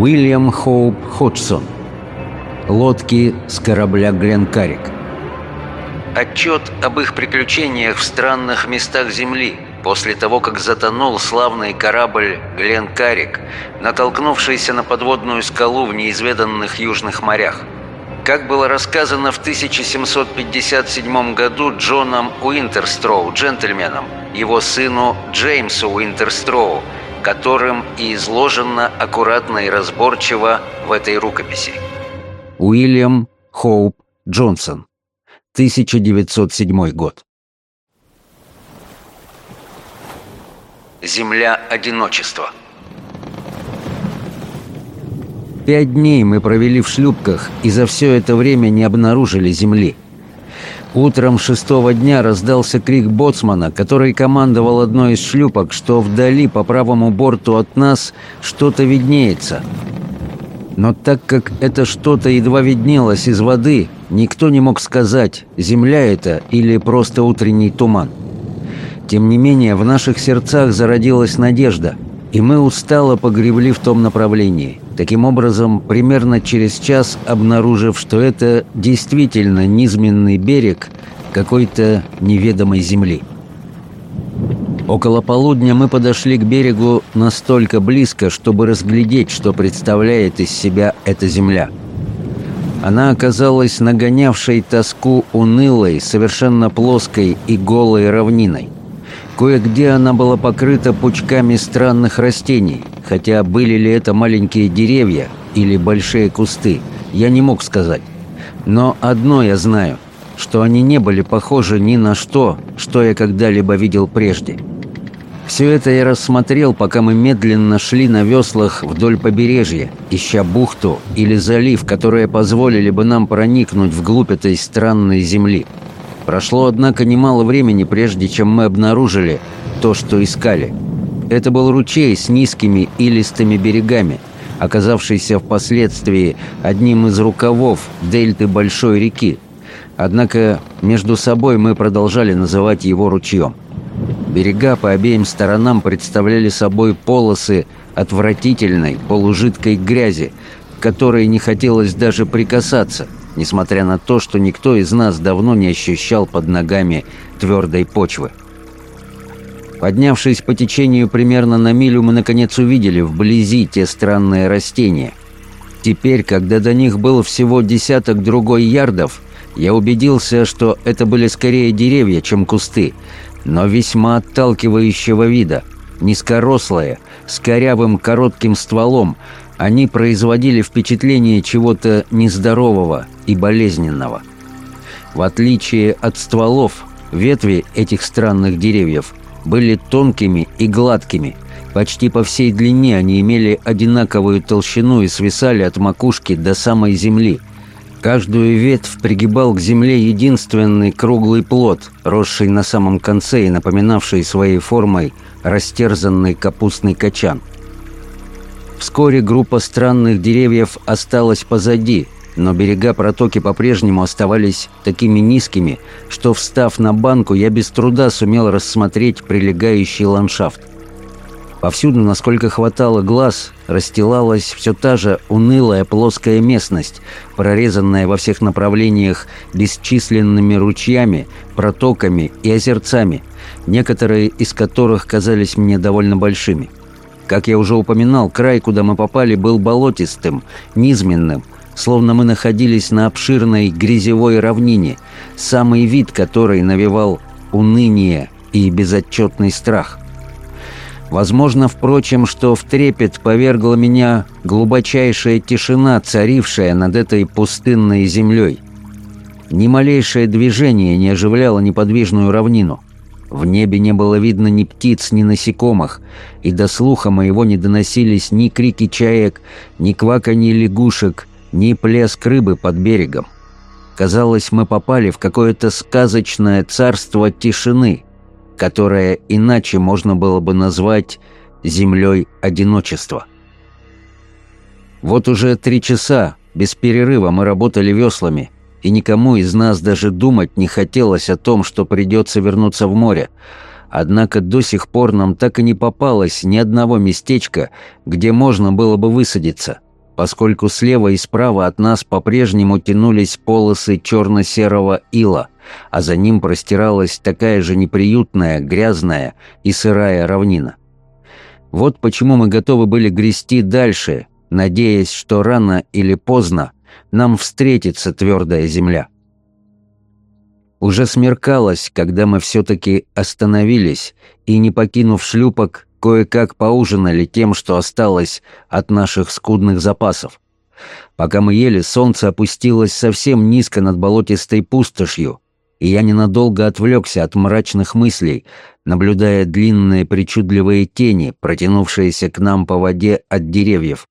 Уильям Хоуп Ходсон. Лодки с корабля «Гленкарик». Отчет об их приключениях в странных местах Земли после того, как затонул славный корабль «Гленкарик», натолкнувшийся на подводную скалу в неизведанных южных морях. Как было рассказано в 1757 году Джоном Уинтерстроу, джентльменом, его сыну Джеймсу Уинтерстроу – которым и изложено аккуратно и разборчиво в этой рукописи. Уильям Хоуп Джонсон, 1907 год. Земля одиночества. Пять дней мы провели в шлюпках и за все это время не обнаружили земли – Утром шестого дня раздался крик боцмана, который командовал одной из шлюпок, что вдали по правому борту от нас что-то виднеется. Но так как это что-то едва виднелось из воды, никто не мог сказать, земля это или просто утренний туман. Тем не менее, в наших сердцах зародилась надежда, и мы устало погребли в том направлении – Таким образом, примерно через час, обнаружив, что это действительно низменный берег какой-то неведомой земли. Около полудня мы подошли к берегу настолько близко, чтобы разглядеть, что представляет из себя эта земля. Она оказалась нагонявшей тоску унылой, совершенно плоской и голой равниной. Кое-где она была покрыта пучками странных растений – Хотя были ли это маленькие деревья или большие кусты, я не мог сказать. Но одно я знаю, что они не были похожи ни на что, что я когда-либо видел прежде. Все это я рассмотрел, пока мы медленно шли на веслах вдоль побережья, ища бухту или залив, которые позволили бы нам проникнуть вглубь этой странной земли. Прошло, однако, немало времени, прежде чем мы обнаружили то, что искали – это был ручей с низкими и листыми берегами, оказавшийся впоследствии одним из рукавов дельты Большой реки. Однако между собой мы продолжали называть его ручьем. Берега по обеим сторонам представляли собой полосы отвратительной полужидкой грязи, к которой не хотелось даже прикасаться, несмотря на то, что никто из нас давно не ощущал под ногами твердой почвы. Поднявшись по течению примерно на милю, мы наконец увидели вблизи те странные растения. Теперь, когда до них был всего десяток другой ярдов, я убедился, что это были скорее деревья, чем кусты, но весьма отталкивающего вида. Низкорослые, с корявым коротким стволом, они производили впечатление чего-то нездорового и болезненного. В отличие от стволов, ветви этих странных деревьев – были тонкими и гладкими. Почти по всей длине они имели одинаковую толщину и свисали от макушки до самой земли. Каждую ветвь пригибал к земле единственный круглый плод, росший на самом конце и напоминавший своей формой растерзанный капустный качан. Вскоре группа странных деревьев осталась позади – но берега протоки по-прежнему оставались такими низкими, что, встав на банку, я без труда сумел рассмотреть прилегающий ландшафт. Повсюду, насколько хватало глаз, расстилалась все та же унылая плоская местность, прорезанная во всех направлениях бесчисленными ручьями, протоками и озерцами, некоторые из которых казались мне довольно большими. Как я уже упоминал, край, куда мы попали, был болотистым, низменным – словно мы находились на обширной грязевой равнине, самый вид которой навевал уныние и безотчетный страх. Возможно, впрочем, что в трепет повергла меня глубочайшая тишина, царившая над этой пустынной землей. Ни малейшее движение не оживляло неподвижную равнину. В небе не было видно ни птиц, ни насекомых, и до слуха моего не доносились ни крики чаек, ни кваканье лягушек, ни плеск рыбы под берегом. Казалось, мы попали в какое-то сказочное царство тишины, которое иначе можно было бы назвать землей одиночества. Вот уже три часа без перерыва мы работали веслами, и никому из нас даже думать не хотелось о том, что придется вернуться в море. Однако до сих пор нам так и не попалось ни одного местечка, где можно было бы высадиться – поскольку слева и справа от нас по-прежнему тянулись полосы черно-серого ила, а за ним простиралась такая же неприютная, грязная и сырая равнина. Вот почему мы готовы были грести дальше, надеясь, что рано или поздно нам встретится твердая земля. Уже смеркалось, когда мы все-таки остановились, и, не покинув шлюпок, кое-как поужинали тем, что осталось от наших скудных запасов. Пока мы ели, солнце опустилось совсем низко над болотистой пустошью, и я ненадолго отвлекся от мрачных мыслей, наблюдая длинные причудливые тени, протянувшиеся к нам по воде от деревьев.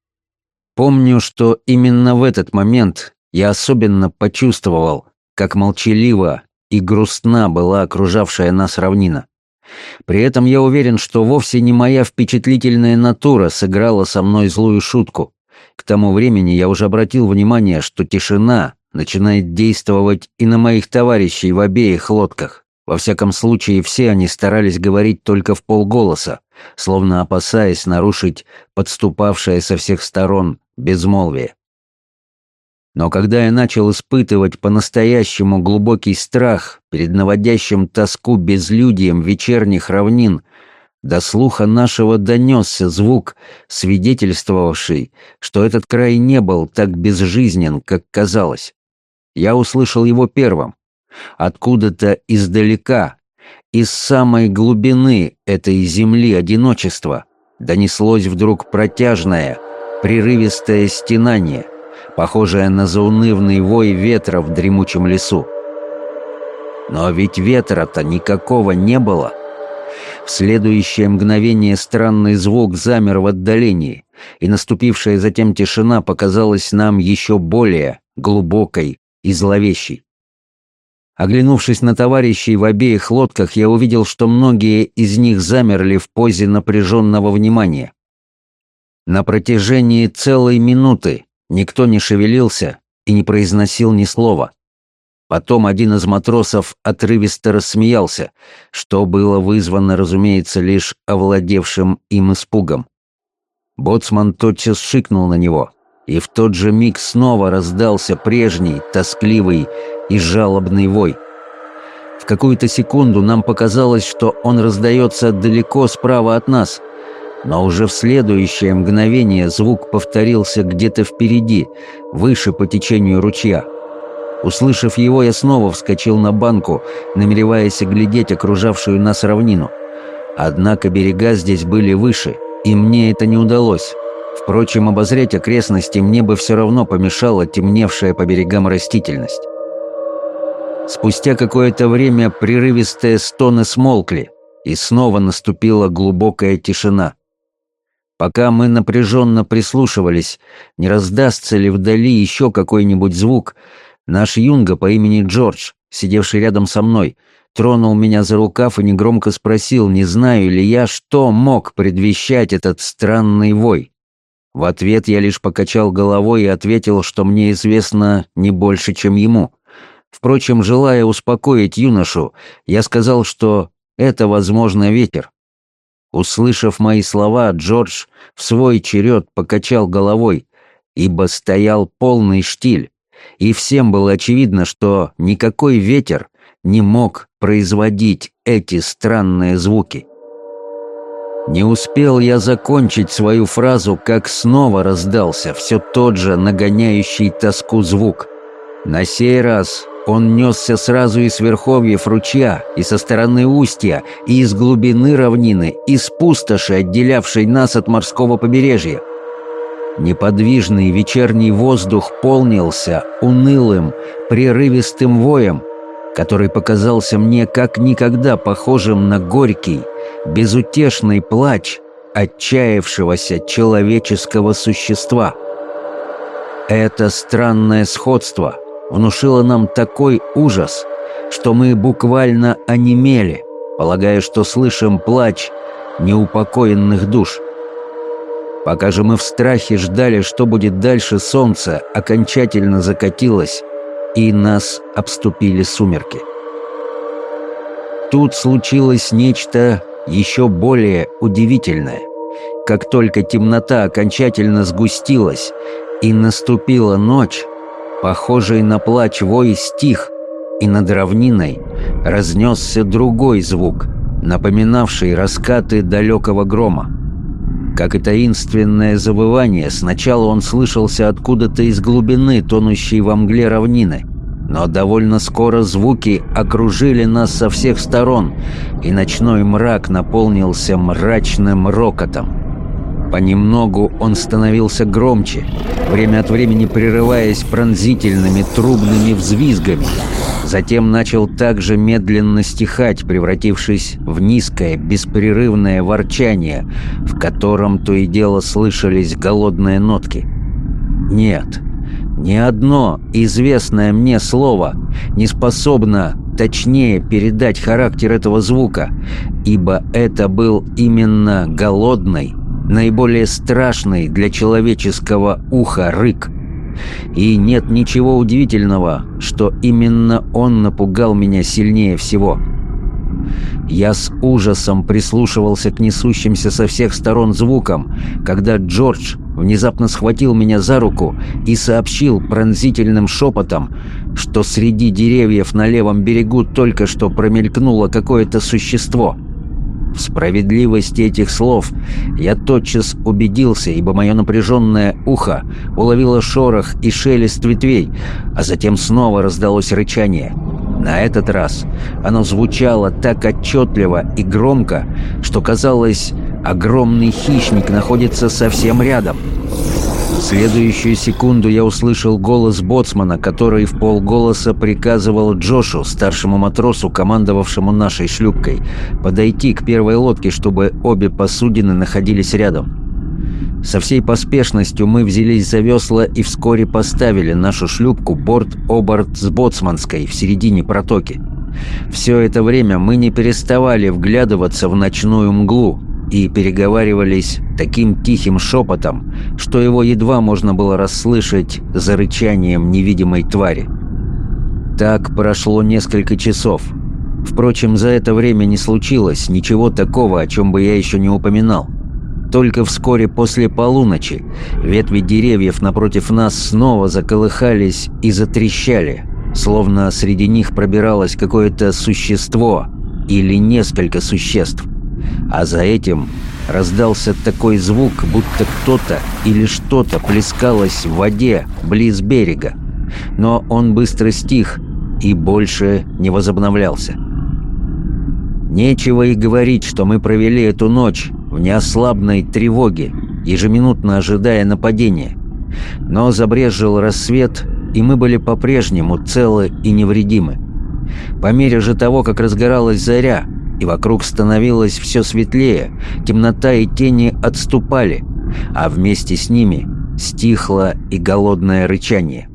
Помню, что именно в этот момент я особенно почувствовал, как молчалива и грустна была окружавшая нас равнина. При этом я уверен, что вовсе не моя впечатлительная натура сыграла со мной злую шутку. К тому времени я уже обратил внимание, что тишина начинает действовать и на моих товарищей в обеих лодках. Во всяком случае, все они старались говорить только в полголоса, словно опасаясь нарушить подступавшее со всех сторон безмолвие. Но когда я начал испытывать по-настоящему глубокий страх перед наводящим тоску безлюдием вечерних равнин, до слуха нашего донесся звук, свидетельствовавший, что этот край не был так безжизнен, как казалось. Я услышал его первым. Откуда-то издалека, из самой глубины этой земли одиночества, донеслось вдруг протяжное, прерывистое стенание — похожая на заунывный вой ветра в дремучем лесу. Но ведь ветра-то никакого не было. В следующее мгновение странный звук замер в отдалении, и наступившая затем тишина показалась нам еще более глубокой и зловещей. Оглянувшись на товарищей в обеих лодках, я увидел, что многие из них замерли в позе напряженного внимания. На протяжении целой минуты Никто не шевелился и не произносил ни слова. Потом один из матросов отрывисто рассмеялся, что было вызвано, разумеется, лишь овладевшим им испугом. Боцман тотчас шикнул на него, и в тот же миг снова раздался прежний, тоскливый и жалобный вой. В какую-то секунду нам показалось, что он раздается далеко справа от нас — но уже в следующее мгновение звук повторился где-то впереди, выше по течению ручья. Услышав его, я снова вскочил на банку, намереваясь оглядеть окружавшую нас равнину. Однако берега здесь были выше, и мне это не удалось. Впрочем, обозреть окрестности мне бы все равно помешала темневшая по берегам растительность. Спустя какое-то время прерывистые стоны смолкли, и снова наступила глубокая тишина – Пока мы напряженно прислушивались, не раздастся ли вдали еще какой-нибудь звук, наш юнга по имени Джордж, сидевший рядом со мной, тронул меня за рукав и негромко спросил, не знаю ли я, что мог предвещать этот странный вой. В ответ я лишь покачал головой и ответил, что мне известно не больше, чем ему. Впрочем, желая успокоить юношу, я сказал, что это, возможно, ветер, Услышав мои слова, Джордж в свой черед покачал головой, ибо стоял полный штиль, и всем было очевидно, что никакой ветер не мог производить эти странные звуки. Не успел я закончить свою фразу, как снова раздался все тот же нагоняющий тоску звук. На сей раз он несся сразу из верховьев ручья, и со стороны устья, и из глубины равнины, и из пустоши, отделявшей нас от морского побережья. Неподвижный вечерний воздух полнился унылым, прерывистым воем, который показался мне как никогда похожим на горький, безутешный плач отчаявшегося человеческого существа. Это странное сходство, внушила нам такой ужас, что мы буквально онемели, полагая, что слышим плач неупокоенных душ. Пока же мы в страхе ждали, что будет дальше, солнце окончательно закатилось, и нас обступили сумерки. Тут случилось нечто еще более удивительное. Как только темнота окончательно сгустилась и наступила ночь, похожий на плач вой стих, и над равниной разнесся другой звук, напоминавший раскаты далекого грома. Как и таинственное завывание, сначала он слышался откуда-то из глубины, тонущей во мгле равнины. Но довольно скоро звуки окружили нас со всех сторон, и ночной мрак наполнился мрачным рокотом. Понемногу он становился громче, время от времени прерываясь пронзительными трубными взвизгами. Затем начал также медленно стихать, превратившись в низкое, беспрерывное ворчание, в котором то и дело слышались голодные нотки. «Нет». Ни одно известное мне слово не способно точнее передать характер этого звука, ибо это был именно голодный, наиболее страшный для человеческого уха рык. И нет ничего удивительного, что именно он напугал меня сильнее всего. Я с ужасом прислушивался к несущимся со всех сторон звукам, когда Джордж внезапно схватил меня за руку и сообщил пронзительным шепотом, что среди деревьев на левом берегу только что промелькнуло какое-то существо — в справедливости этих слов я тотчас убедился, ибо мое напряженное ухо уловило шорох и шелест ветвей, а затем снова раздалось рычание. На этот раз оно звучало так отчетливо и громко, что казалось, огромный хищник находится совсем рядом. В следующую секунду я услышал голос боцмана, который в полголоса приказывал Джошу, старшему матросу, командовавшему нашей шлюпкой, подойти к первой лодке, чтобы обе посудины находились рядом. Со всей поспешностью мы взялись за весла и вскоре поставили нашу шлюпку борт-оборт с боцманской в середине протоки. Все это время мы не переставали вглядываться в ночную мглу, и переговаривались таким тихим шепотом, что его едва можно было расслышать за рычанием невидимой твари. Так прошло несколько часов. Впрочем, за это время не случилось ничего такого, о чем бы я еще не упоминал. Только вскоре после полуночи ветви деревьев напротив нас снова заколыхались и затрещали, словно среди них пробиралось какое-то существо или несколько существ – а за этим раздался такой звук, будто кто-то или что-то плескалось в воде близ берега. Но он быстро стих и больше не возобновлялся. Нечего и говорить, что мы провели эту ночь в неослабной тревоге, ежеминутно ожидая нападения. Но забрежил рассвет, и мы были по-прежнему целы и невредимы. По мере же того, как разгоралась заря, и вокруг становилось все светлее, темнота и тени отступали, а вместе с ними стихло и голодное рычание.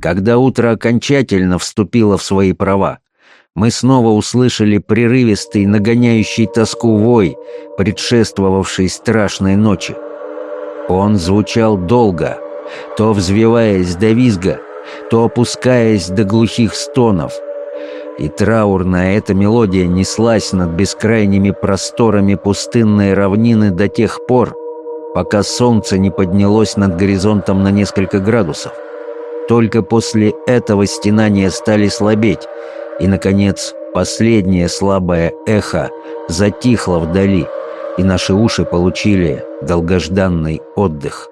Когда утро окончательно вступило в свои права, мы снова услышали прерывистый, нагоняющий тоску вой, предшествовавший страшной ночи. Он звучал долго, то взвиваясь до визга, то опускаясь до глухих стонов — и траурная эта мелодия неслась над бескрайними просторами пустынной равнины до тех пор, пока солнце не поднялось над горизонтом на несколько градусов. Только после этого стенания стали слабеть, и, наконец, последнее слабое эхо затихло вдали, и наши уши получили долгожданный отдых.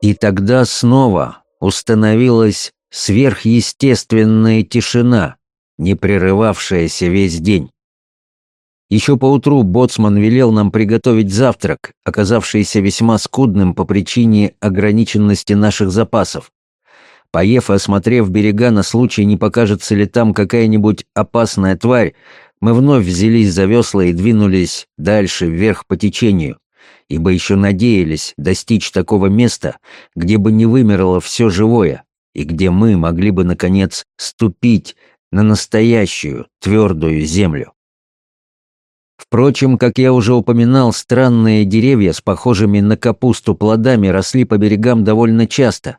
И тогда снова установилась сверхъестественная тишина, не прерывавшаяся весь день. Еще поутру боцман велел нам приготовить завтрак, оказавшийся весьма скудным по причине ограниченности наших запасов. Поев и осмотрев берега на случай, не покажется ли там какая-нибудь опасная тварь, мы вновь взялись за весла и двинулись дальше вверх по течению, ибо еще надеялись достичь такого места, где бы не вымерло все живое, и где мы могли бы, наконец, ступить на настоящую твердую землю. Впрочем, как я уже упоминал, странные деревья с похожими на капусту плодами росли по берегам довольно часто,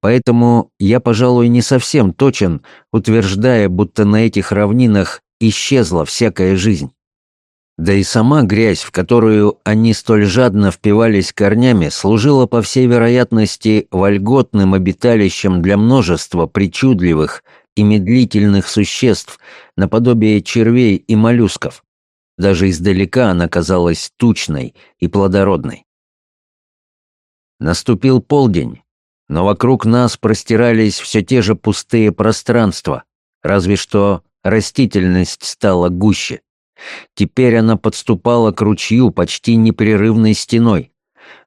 поэтому я, пожалуй, не совсем точен, утверждая, будто на этих равнинах исчезла всякая жизнь. Да и сама грязь, в которую они столь жадно впивались корнями, служила, по всей вероятности, вольготным обиталищем для множества причудливых и медлительных существ, наподобие червей и моллюсков. Даже издалека она казалась тучной и плодородной. Наступил полдень, но вокруг нас простирались все те же пустые пространства, разве что растительность стала гуще. Теперь она подступала к ручью почти непрерывной стеной.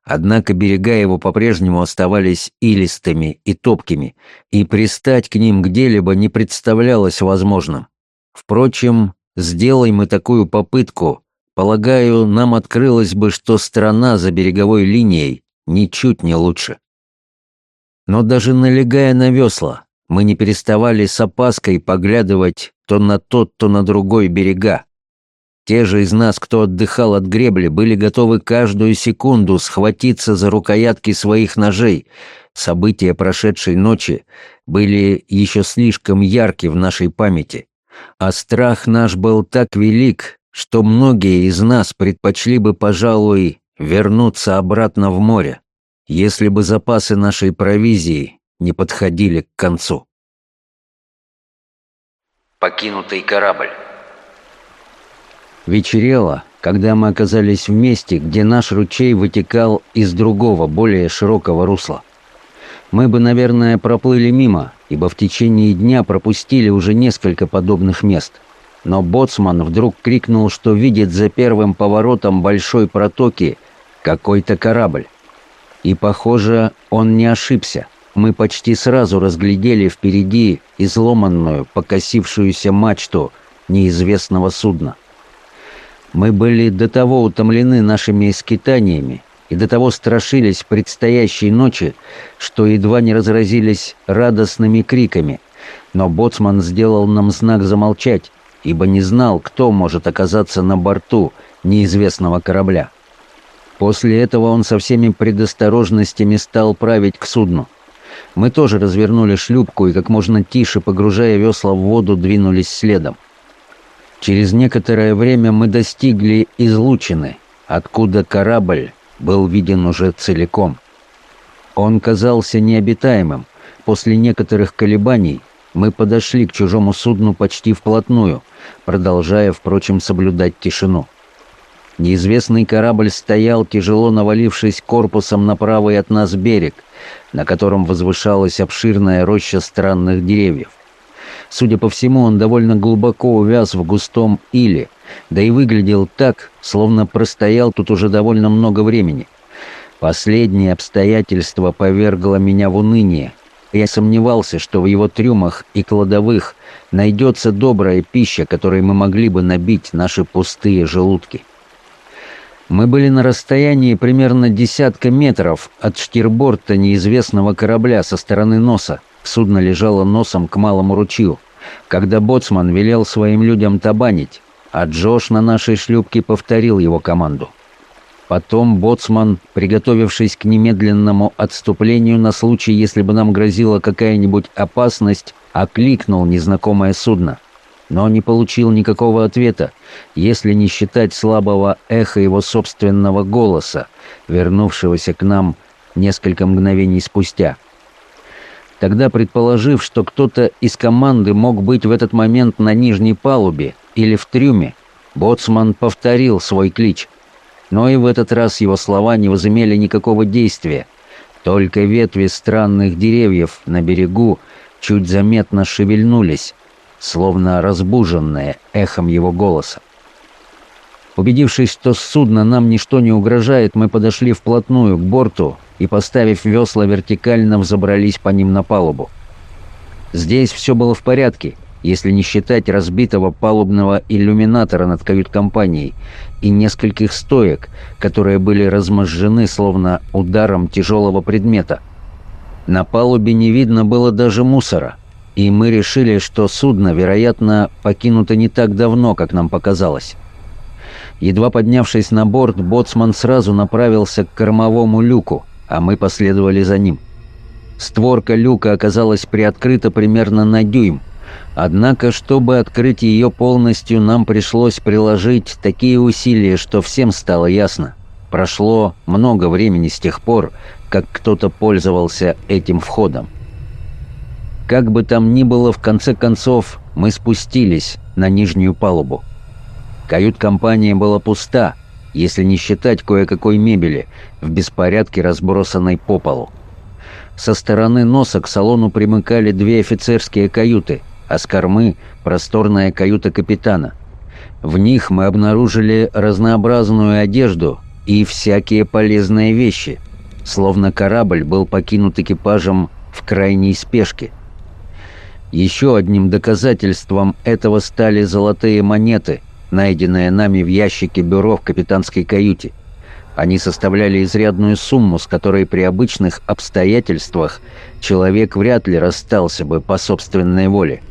Однако берега его по-прежнему оставались илистыми и топкими, и пристать к ним где-либо не представлялось возможным. Впрочем, сделай мы такую попытку, полагаю, нам открылось бы, что страна за береговой линией ничуть не лучше. Но даже налегая на весла, мы не переставали с опаской поглядывать то на тот, то на другой берега, те же из нас, кто отдыхал от гребли, были готовы каждую секунду схватиться за рукоятки своих ножей. События прошедшей ночи были еще слишком ярки в нашей памяти. А страх наш был так велик, что многие из нас предпочли бы, пожалуй, вернуться обратно в море, если бы запасы нашей провизии не подходили к концу. Покинутый корабль Вечерело, когда мы оказались в месте, где наш ручей вытекал из другого, более широкого русла. Мы бы, наверное, проплыли мимо, ибо в течение дня пропустили уже несколько подобных мест. Но боцман вдруг крикнул, что видит за первым поворотом большой протоки какой-то корабль. И, похоже, он не ошибся. Мы почти сразу разглядели впереди изломанную, покосившуюся мачту неизвестного судна. Мы были до того утомлены нашими искитаниями и до того страшились предстоящей ночи, что едва не разразились радостными криками. Но боцман сделал нам знак замолчать, ибо не знал, кто может оказаться на борту неизвестного корабля. После этого он со всеми предосторожностями стал править к судну. Мы тоже развернули шлюпку и как можно тише, погружая весла в воду, двинулись следом. Через некоторое время мы достигли излучины, откуда корабль был виден уже целиком. Он казался необитаемым. После некоторых колебаний мы подошли к чужому судну почти вплотную, продолжая, впрочем, соблюдать тишину. Неизвестный корабль стоял, тяжело навалившись корпусом на правый от нас берег, на котором возвышалась обширная роща странных деревьев. Судя по всему, он довольно глубоко увяз в густом иле, да и выглядел так, словно простоял тут уже довольно много времени. Последнее обстоятельство повергло меня в уныние. Я сомневался, что в его трюмах и кладовых найдется добрая пища, которой мы могли бы набить наши пустые желудки. Мы были на расстоянии примерно десятка метров от штирборта неизвестного корабля со стороны носа, Судно лежало носом к малому ручью, когда боцман велел своим людям табанить, а Джош на нашей шлюпке повторил его команду. Потом боцман, приготовившись к немедленному отступлению на случай, если бы нам грозила какая-нибудь опасность, окликнул незнакомое судно. Но не получил никакого ответа, если не считать слабого эха его собственного голоса, вернувшегося к нам несколько мгновений спустя. — тогда предположив, что кто-то из команды мог быть в этот момент на нижней палубе или в трюме, боцман повторил свой клич. Но и в этот раз его слова не возымели никакого действия. Только ветви странных деревьев на берегу чуть заметно шевельнулись, словно разбуженные эхом его голоса. Убедившись, что с судна нам ничто не угрожает, мы подошли вплотную к борту и, поставив весла вертикально, взобрались по ним на палубу. Здесь все было в порядке, если не считать разбитого палубного иллюминатора над кают-компанией и нескольких стоек, которые были разможжены словно ударом тяжелого предмета. На палубе не видно было даже мусора, и мы решили, что судно, вероятно, покинуто не так давно, как нам показалось. Едва поднявшись на борт, боцман сразу направился к кормовому люку, а мы последовали за ним. Створка люка оказалась приоткрыта примерно на дюйм, Однако, чтобы открыть ее полностью, нам пришлось приложить такие усилия, что всем стало ясно. Прошло много времени с тех пор, как кто-то пользовался этим входом. Как бы там ни было, в конце концов мы спустились на нижнюю палубу. Кают-компания была пуста, если не считать кое-какой мебели, в беспорядке разбросанной по полу. Со стороны носа к салону примыкали две офицерские каюты, а с кормы – просторная каюта капитана. В них мы обнаружили разнообразную одежду и всякие полезные вещи, словно корабль был покинут экипажем в крайней спешке. Еще одним доказательством этого стали золотые монеты – найденное нами в ящике бюро в капитанской каюте. Они составляли изрядную сумму, с которой при обычных обстоятельствах человек вряд ли расстался бы по собственной воле.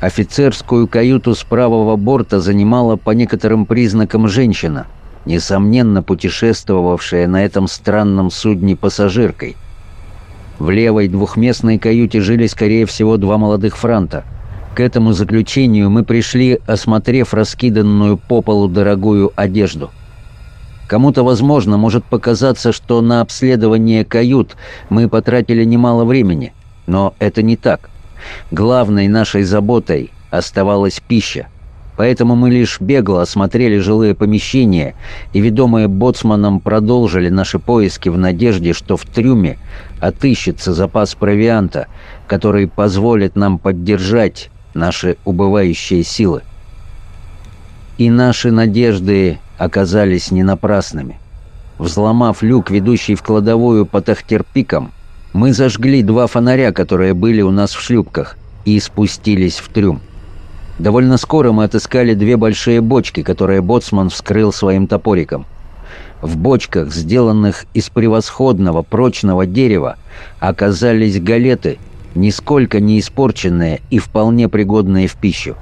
Офицерскую каюту с правого борта занимала по некоторым признакам женщина, несомненно путешествовавшая на этом странном судне пассажиркой. В левой двухместной каюте жили, скорее всего, два молодых франта – к этому заключению мы пришли, осмотрев раскиданную по полу дорогую одежду. Кому-то, возможно, может показаться, что на обследование кают мы потратили немало времени, но это не так. Главной нашей заботой оставалась пища, поэтому мы лишь бегло осмотрели жилые помещения и, ведомые боцманом, продолжили наши поиски в надежде, что в трюме отыщется запас провианта, который позволит нам поддержать наши убывающие силы. И наши надежды оказались не напрасными. Взломав люк, ведущий в кладовую по Тахтерпикам, мы зажгли два фонаря, которые были у нас в шлюпках, и спустились в трюм. Довольно скоро мы отыскали две большие бочки, которые боцман вскрыл своим топориком. В бочках, сделанных из превосходного прочного дерева, оказались галеты – нисколько не испорченные и вполне пригодные в пищу.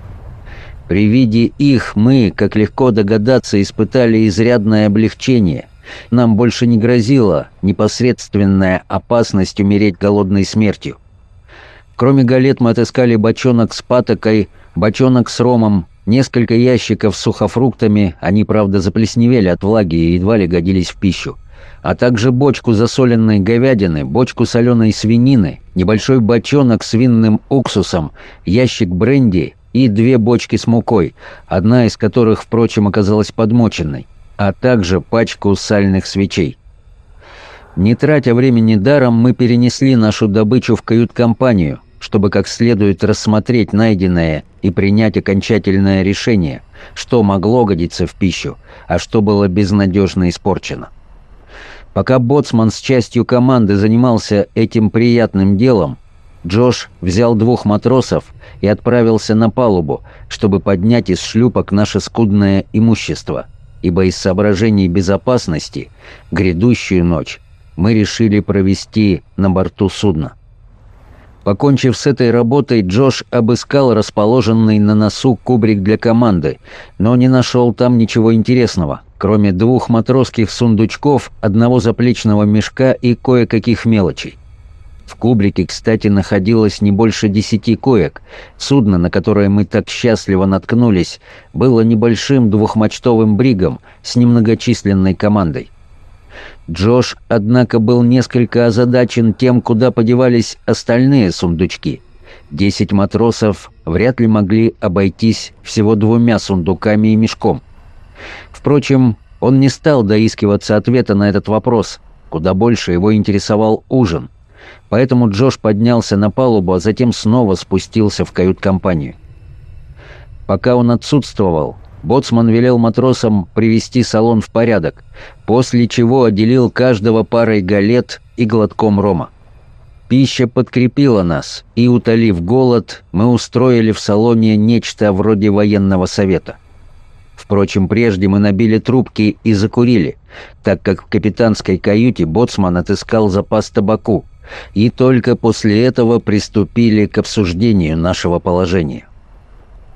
При виде их мы, как легко догадаться, испытали изрядное облегчение. Нам больше не грозила непосредственная опасность умереть голодной смертью. Кроме галет мы отыскали бочонок с патокой, бочонок с ромом, несколько ящиков с сухофруктами, они, правда, заплесневели от влаги и едва ли годились в пищу а также бочку засоленной говядины, бочку соленой свинины, небольшой бочонок с винным уксусом, ящик бренди и две бочки с мукой, одна из которых, впрочем, оказалась подмоченной, а также пачку сальных свечей. Не тратя времени даром, мы перенесли нашу добычу в кают-компанию, чтобы как следует рассмотреть найденное и принять окончательное решение, что могло годиться в пищу, а что было безнадежно испорчено. Пока боцман с частью команды занимался этим приятным делом, Джош взял двух матросов и отправился на палубу, чтобы поднять из шлюпок наше скудное имущество, ибо из соображений безопасности грядущую ночь мы решили провести на борту судна. Покончив с этой работой, Джош обыскал расположенный на носу кубрик для команды, но не нашел там ничего интересного, кроме двух матросских сундучков, одного заплечного мешка и кое-каких мелочей. В кубрике, кстати, находилось не больше десяти коек. Судно, на которое мы так счастливо наткнулись, было небольшим двухмачтовым бригом с немногочисленной командой. Джош, однако, был несколько озадачен тем, куда подевались остальные сундучки. Десять матросов вряд ли могли обойтись всего двумя сундуками и мешком. Впрочем, он не стал доискиваться ответа на этот вопрос. Куда больше его интересовал ужин. Поэтому Джош поднялся на палубу, а затем снова спустился в кают-компанию. Пока он отсутствовал, Боцман велел матросам привести салон в порядок, после чего отделил каждого парой галет и глотком рома. Пища подкрепила нас, и, утолив голод, мы устроили в салоне нечто вроде военного совета. Впрочем, прежде мы набили трубки и закурили, так как в капитанской каюте боцман отыскал запас табаку, и только после этого приступили к обсуждению нашего положения.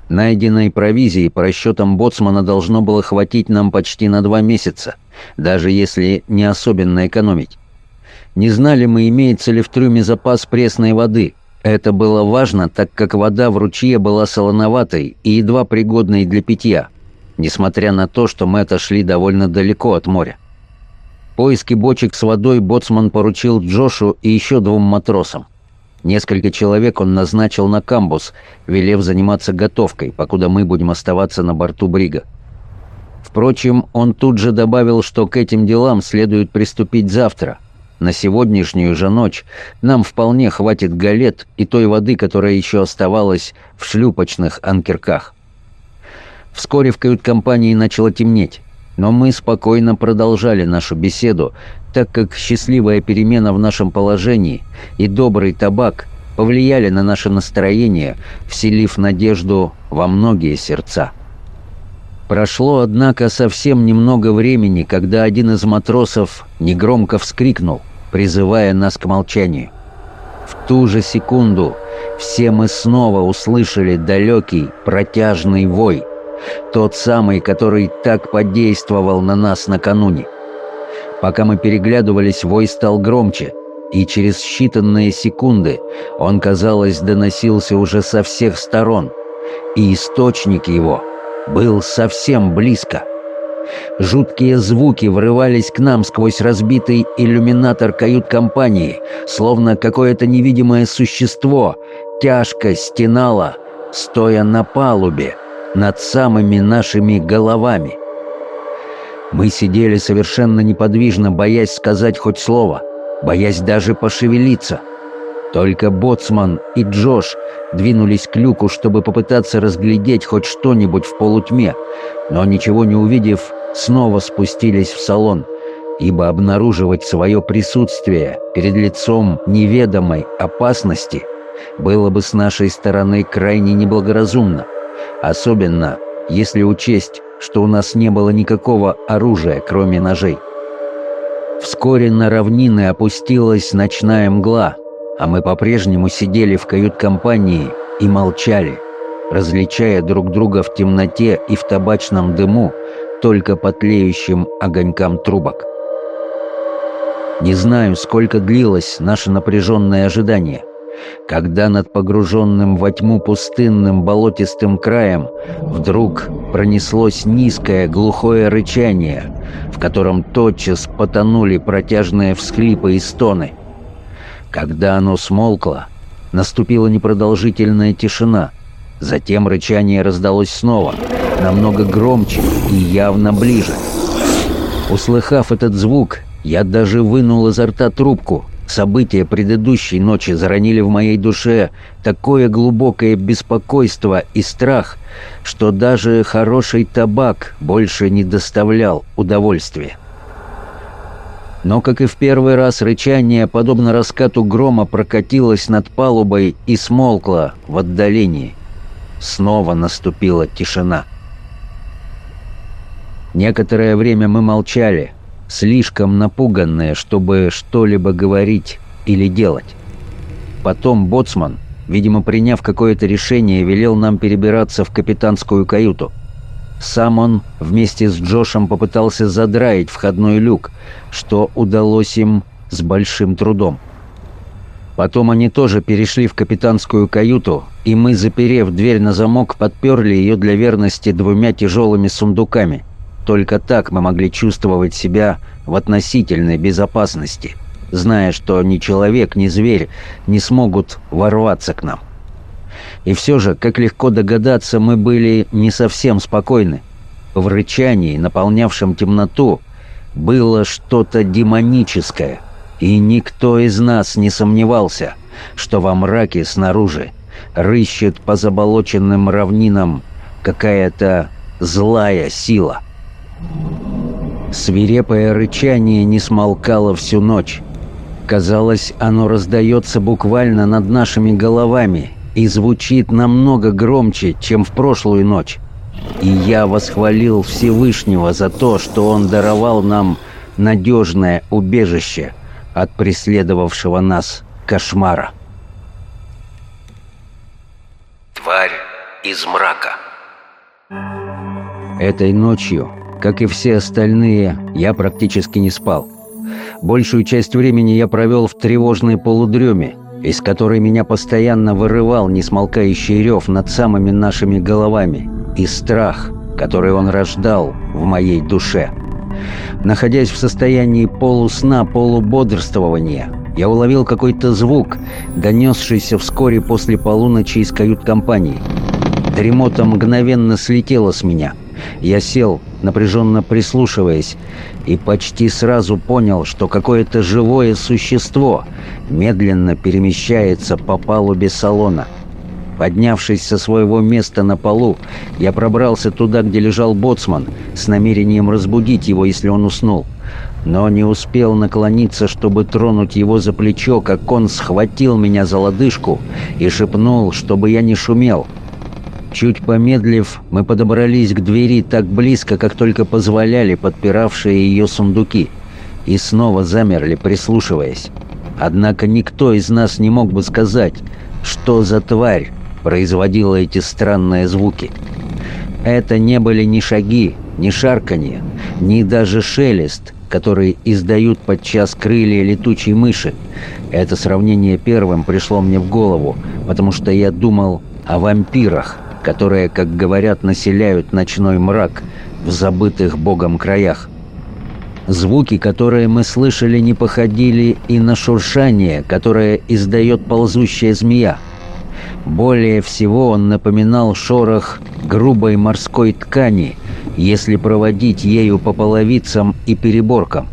Найденной провизии по расчетам Боцмана должно было хватить нам почти на два месяца, даже если не особенно экономить. Не знали мы, имеется ли в трюме запас пресной воды. Это было важно, так как вода в ручье была солоноватой и едва пригодной для питья, несмотря на то, что мы отошли довольно далеко от моря. Поиски бочек с водой Боцман поручил Джошу и еще двум матросам. Несколько человек он назначил на камбус, велев заниматься готовкой, покуда мы будем оставаться на борту брига. Впрочем, он тут же добавил, что к этим делам следует приступить завтра. На сегодняшнюю же ночь нам вполне хватит галет и той воды, которая еще оставалась в шлюпочных анкерках. Вскоре в кают-компании начало темнеть, но мы спокойно продолжали нашу беседу, так как счастливая перемена в нашем положении и добрый табак повлияли на наше настроение, вселив надежду во многие сердца. Прошло, однако, совсем немного времени, когда один из матросов негромко вскрикнул, призывая нас к молчанию. В ту же секунду все мы снова услышали далекий протяжный вой, тот самый, который так подействовал на нас накануне. Пока мы переглядывались, вой стал громче, и через считанные секунды он, казалось, доносился уже со всех сторон, и источник его был совсем близко. Жуткие звуки врывались к нам сквозь разбитый иллюминатор кают-компании, словно какое-то невидимое существо тяжко стенало, стоя на палубе над самыми нашими головами. Мы сидели совершенно неподвижно, боясь сказать хоть слово, боясь даже пошевелиться. Только Боцман и Джош двинулись к люку, чтобы попытаться разглядеть хоть что-нибудь в полутьме, но ничего не увидев, снова спустились в салон, ибо обнаруживать свое присутствие перед лицом неведомой опасности было бы с нашей стороны крайне неблагоразумно, особенно если учесть, что у нас не было никакого оружия, кроме ножей. Вскоре на равнины опустилась ночная мгла, а мы по-прежнему сидели в кают-компании и молчали, различая друг друга в темноте и в табачном дыму, только по тлеющим огонькам трубок. Не знаю, сколько длилось наше напряженное ожидание – когда над погруженным во тьму пустынным болотистым краем вдруг пронеслось низкое глухое рычание, в котором тотчас потонули протяжные всхлипы и стоны. Когда оно смолкло, наступила непродолжительная тишина. Затем рычание раздалось снова, намного громче и явно ближе. Услыхав этот звук, я даже вынул изо рта трубку События предыдущей ночи заронили в моей душе такое глубокое беспокойство и страх, что даже хороший табак больше не доставлял удовольствия. Но, как и в первый раз, рычание, подобно раскату грома, прокатилось над палубой и смолкло в отдалении. Снова наступила тишина. Некоторое время мы молчали, слишком напуганная, чтобы что-либо говорить или делать. Потом боцман, видимо, приняв какое-то решение, велел нам перебираться в капитанскую каюту. Сам он вместе с Джошем попытался задраить входной люк, что удалось им с большим трудом. Потом они тоже перешли в капитанскую каюту, и мы, заперев дверь на замок, подперли ее для верности двумя тяжелыми сундуками – только так мы могли чувствовать себя в относительной безопасности, зная, что ни человек, ни зверь не смогут ворваться к нам. И все же, как легко догадаться, мы были не совсем спокойны. В рычании, наполнявшем темноту, было что-то демоническое, и никто из нас не сомневался, что во мраке снаружи рыщет по заболоченным равнинам какая-то злая сила. Свирепое рычание не смолкало всю ночь. Казалось, оно раздается буквально над нашими головами и звучит намного громче, чем в прошлую ночь. И я восхвалил Всевышнего за то, что он даровал нам надежное убежище от преследовавшего нас кошмара. Тварь из мрака. Этой ночью как и все остальные, я практически не спал. Большую часть времени я провел в тревожной полудреме, из которой меня постоянно вырывал несмолкающий рев над самыми нашими головами и страх, который он рождал в моей душе. Находясь в состоянии полусна, полубодрствования, я уловил какой-то звук, донесшийся вскоре после полуночи из кают-компании. Дремота мгновенно слетела с меня. Я сел, напряженно прислушиваясь, и почти сразу понял, что какое-то живое существо медленно перемещается по палубе салона. Поднявшись со своего места на полу, я пробрался туда, где лежал боцман, с намерением разбудить его, если он уснул. Но не успел наклониться, чтобы тронуть его за плечо, как он схватил меня за лодыжку и шепнул, чтобы я не шумел — Чуть помедлив, мы подобрались к двери так близко, как только позволяли подпиравшие ее сундуки, и снова замерли, прислушиваясь. Однако никто из нас не мог бы сказать, что за тварь производила эти странные звуки. Это не были ни шаги, ни шарканье, ни даже шелест, который издают подчас крылья летучей мыши. Это сравнение первым пришло мне в голову, потому что я думал о вампирах – которые, как говорят, населяют ночной мрак в забытых Богом краях. Звуки, которые мы слышали, не походили и на шуршание, которое издает ползущая змея. Более всего он напоминал шорох грубой морской ткани, если проводить ею по половицам и переборкам.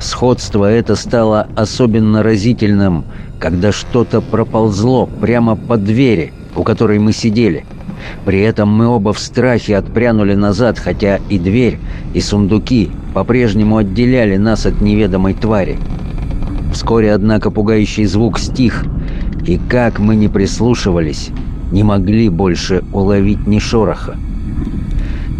Сходство это стало особенно разительным, когда что-то проползло прямо под двери, у которой мы сидели – при этом мы оба в страхе отпрянули назад, хотя и дверь, и сундуки по-прежнему отделяли нас от неведомой твари. Вскоре, однако, пугающий звук стих, и как мы не прислушивались, не могли больше уловить ни шороха.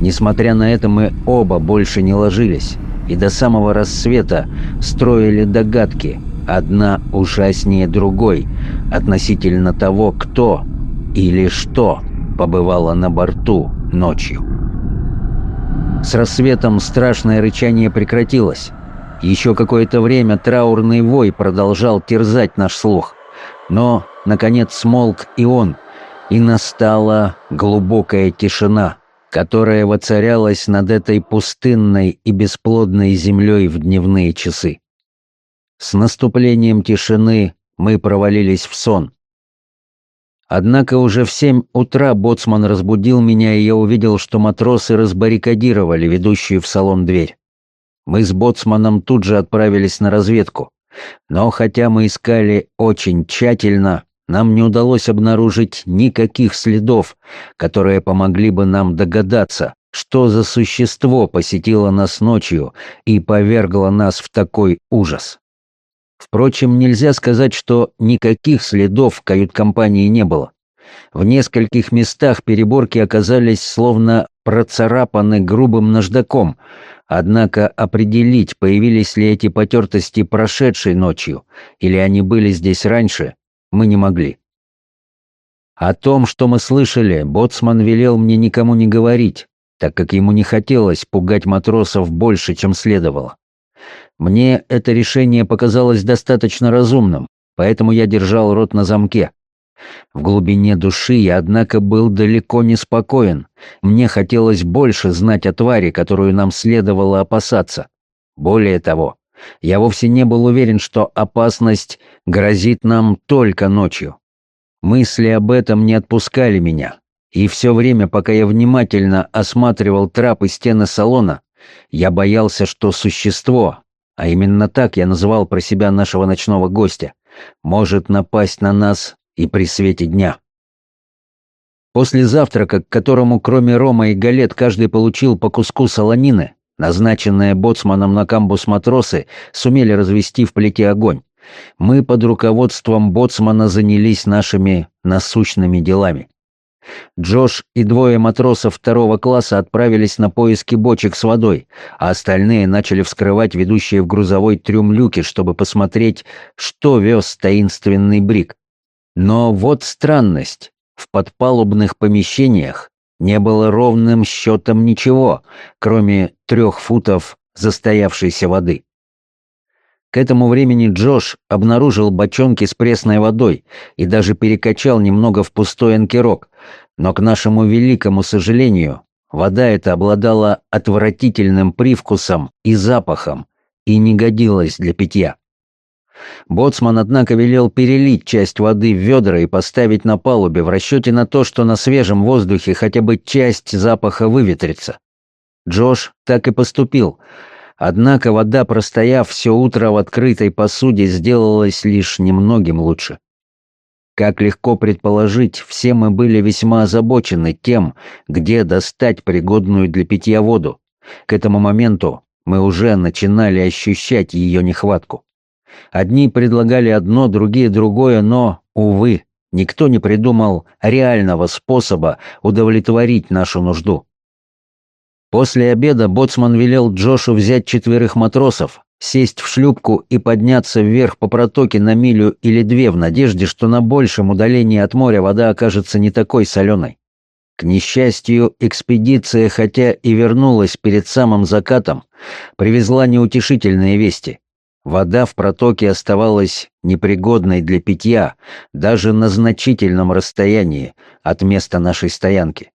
Несмотря на это, мы оба больше не ложились и до самого рассвета строили догадки, одна ужаснее другой, относительно того, кто или что – побывала на борту ночью. С рассветом страшное рычание прекратилось. Еще какое-то время траурный вой продолжал терзать наш слух. Но, наконец, смолк и он, и настала глубокая тишина, которая воцарялась над этой пустынной и бесплодной землей в дневные часы. С наступлением тишины мы провалились в сон, Однако уже в семь утра боцман разбудил меня, и я увидел, что матросы разбаррикадировали ведущую в салон дверь. Мы с боцманом тут же отправились на разведку. Но хотя мы искали очень тщательно, нам не удалось обнаружить никаких следов, которые помогли бы нам догадаться, что за существо посетило нас ночью и повергло нас в такой ужас. Впрочем, нельзя сказать, что никаких следов кают-компании не было. В нескольких местах переборки оказались словно процарапаны грубым наждаком, однако определить, появились ли эти потертости прошедшей ночью, или они были здесь раньше, мы не могли. О том, что мы слышали, Боцман велел мне никому не говорить, так как ему не хотелось пугать матросов больше, чем следовало. Мне это решение показалось достаточно разумным, поэтому я держал рот на замке. В глубине души я, однако, был далеко не спокоен. Мне хотелось больше знать о твари, которую нам следовало опасаться. Более того, я вовсе не был уверен, что опасность грозит нам только ночью. Мысли об этом не отпускали меня, и все время, пока я внимательно осматривал трап и стены салона, я боялся, что существо, а именно так я называл про себя нашего ночного гостя, может напасть на нас и при свете дня. После завтрака, к которому кроме Рома и Галет каждый получил по куску солонины, назначенные боцманом на камбус матросы сумели развести в плите огонь. Мы под руководством боцмана занялись нашими насущными делами. Джош и двое матросов второго класса отправились на поиски бочек с водой, а остальные начали вскрывать ведущие в грузовой трюм люки, чтобы посмотреть, что вез таинственный брик. Но вот странность. В подпалубных помещениях не было ровным счетом ничего, кроме трех футов застоявшейся воды. К этому времени Джош обнаружил бочонки с пресной водой и даже перекачал немного в пустой анкерок, но, к нашему великому сожалению, вода эта обладала отвратительным привкусом и запахом и не годилась для питья. Боцман, однако, велел перелить часть воды в ведра и поставить на палубе в расчете на то, что на свежем воздухе хотя бы часть запаха выветрится. Джош так и поступил — Однако вода, простояв все утро в открытой посуде, сделалась лишь немногим лучше. Как легко предположить, все мы были весьма озабочены тем, где достать пригодную для питья воду. К этому моменту мы уже начинали ощущать ее нехватку. Одни предлагали одно, другие другое, но, увы, никто не придумал реального способа удовлетворить нашу нужду. После обеда боцман велел Джошу взять четверых матросов, сесть в шлюпку и подняться вверх по протоке на милю или две в надежде, что на большем удалении от моря вода окажется не такой соленой. К несчастью, экспедиция, хотя и вернулась перед самым закатом, привезла неутешительные вести. Вода в протоке оставалась непригодной для питья даже на значительном расстоянии от места нашей стоянки.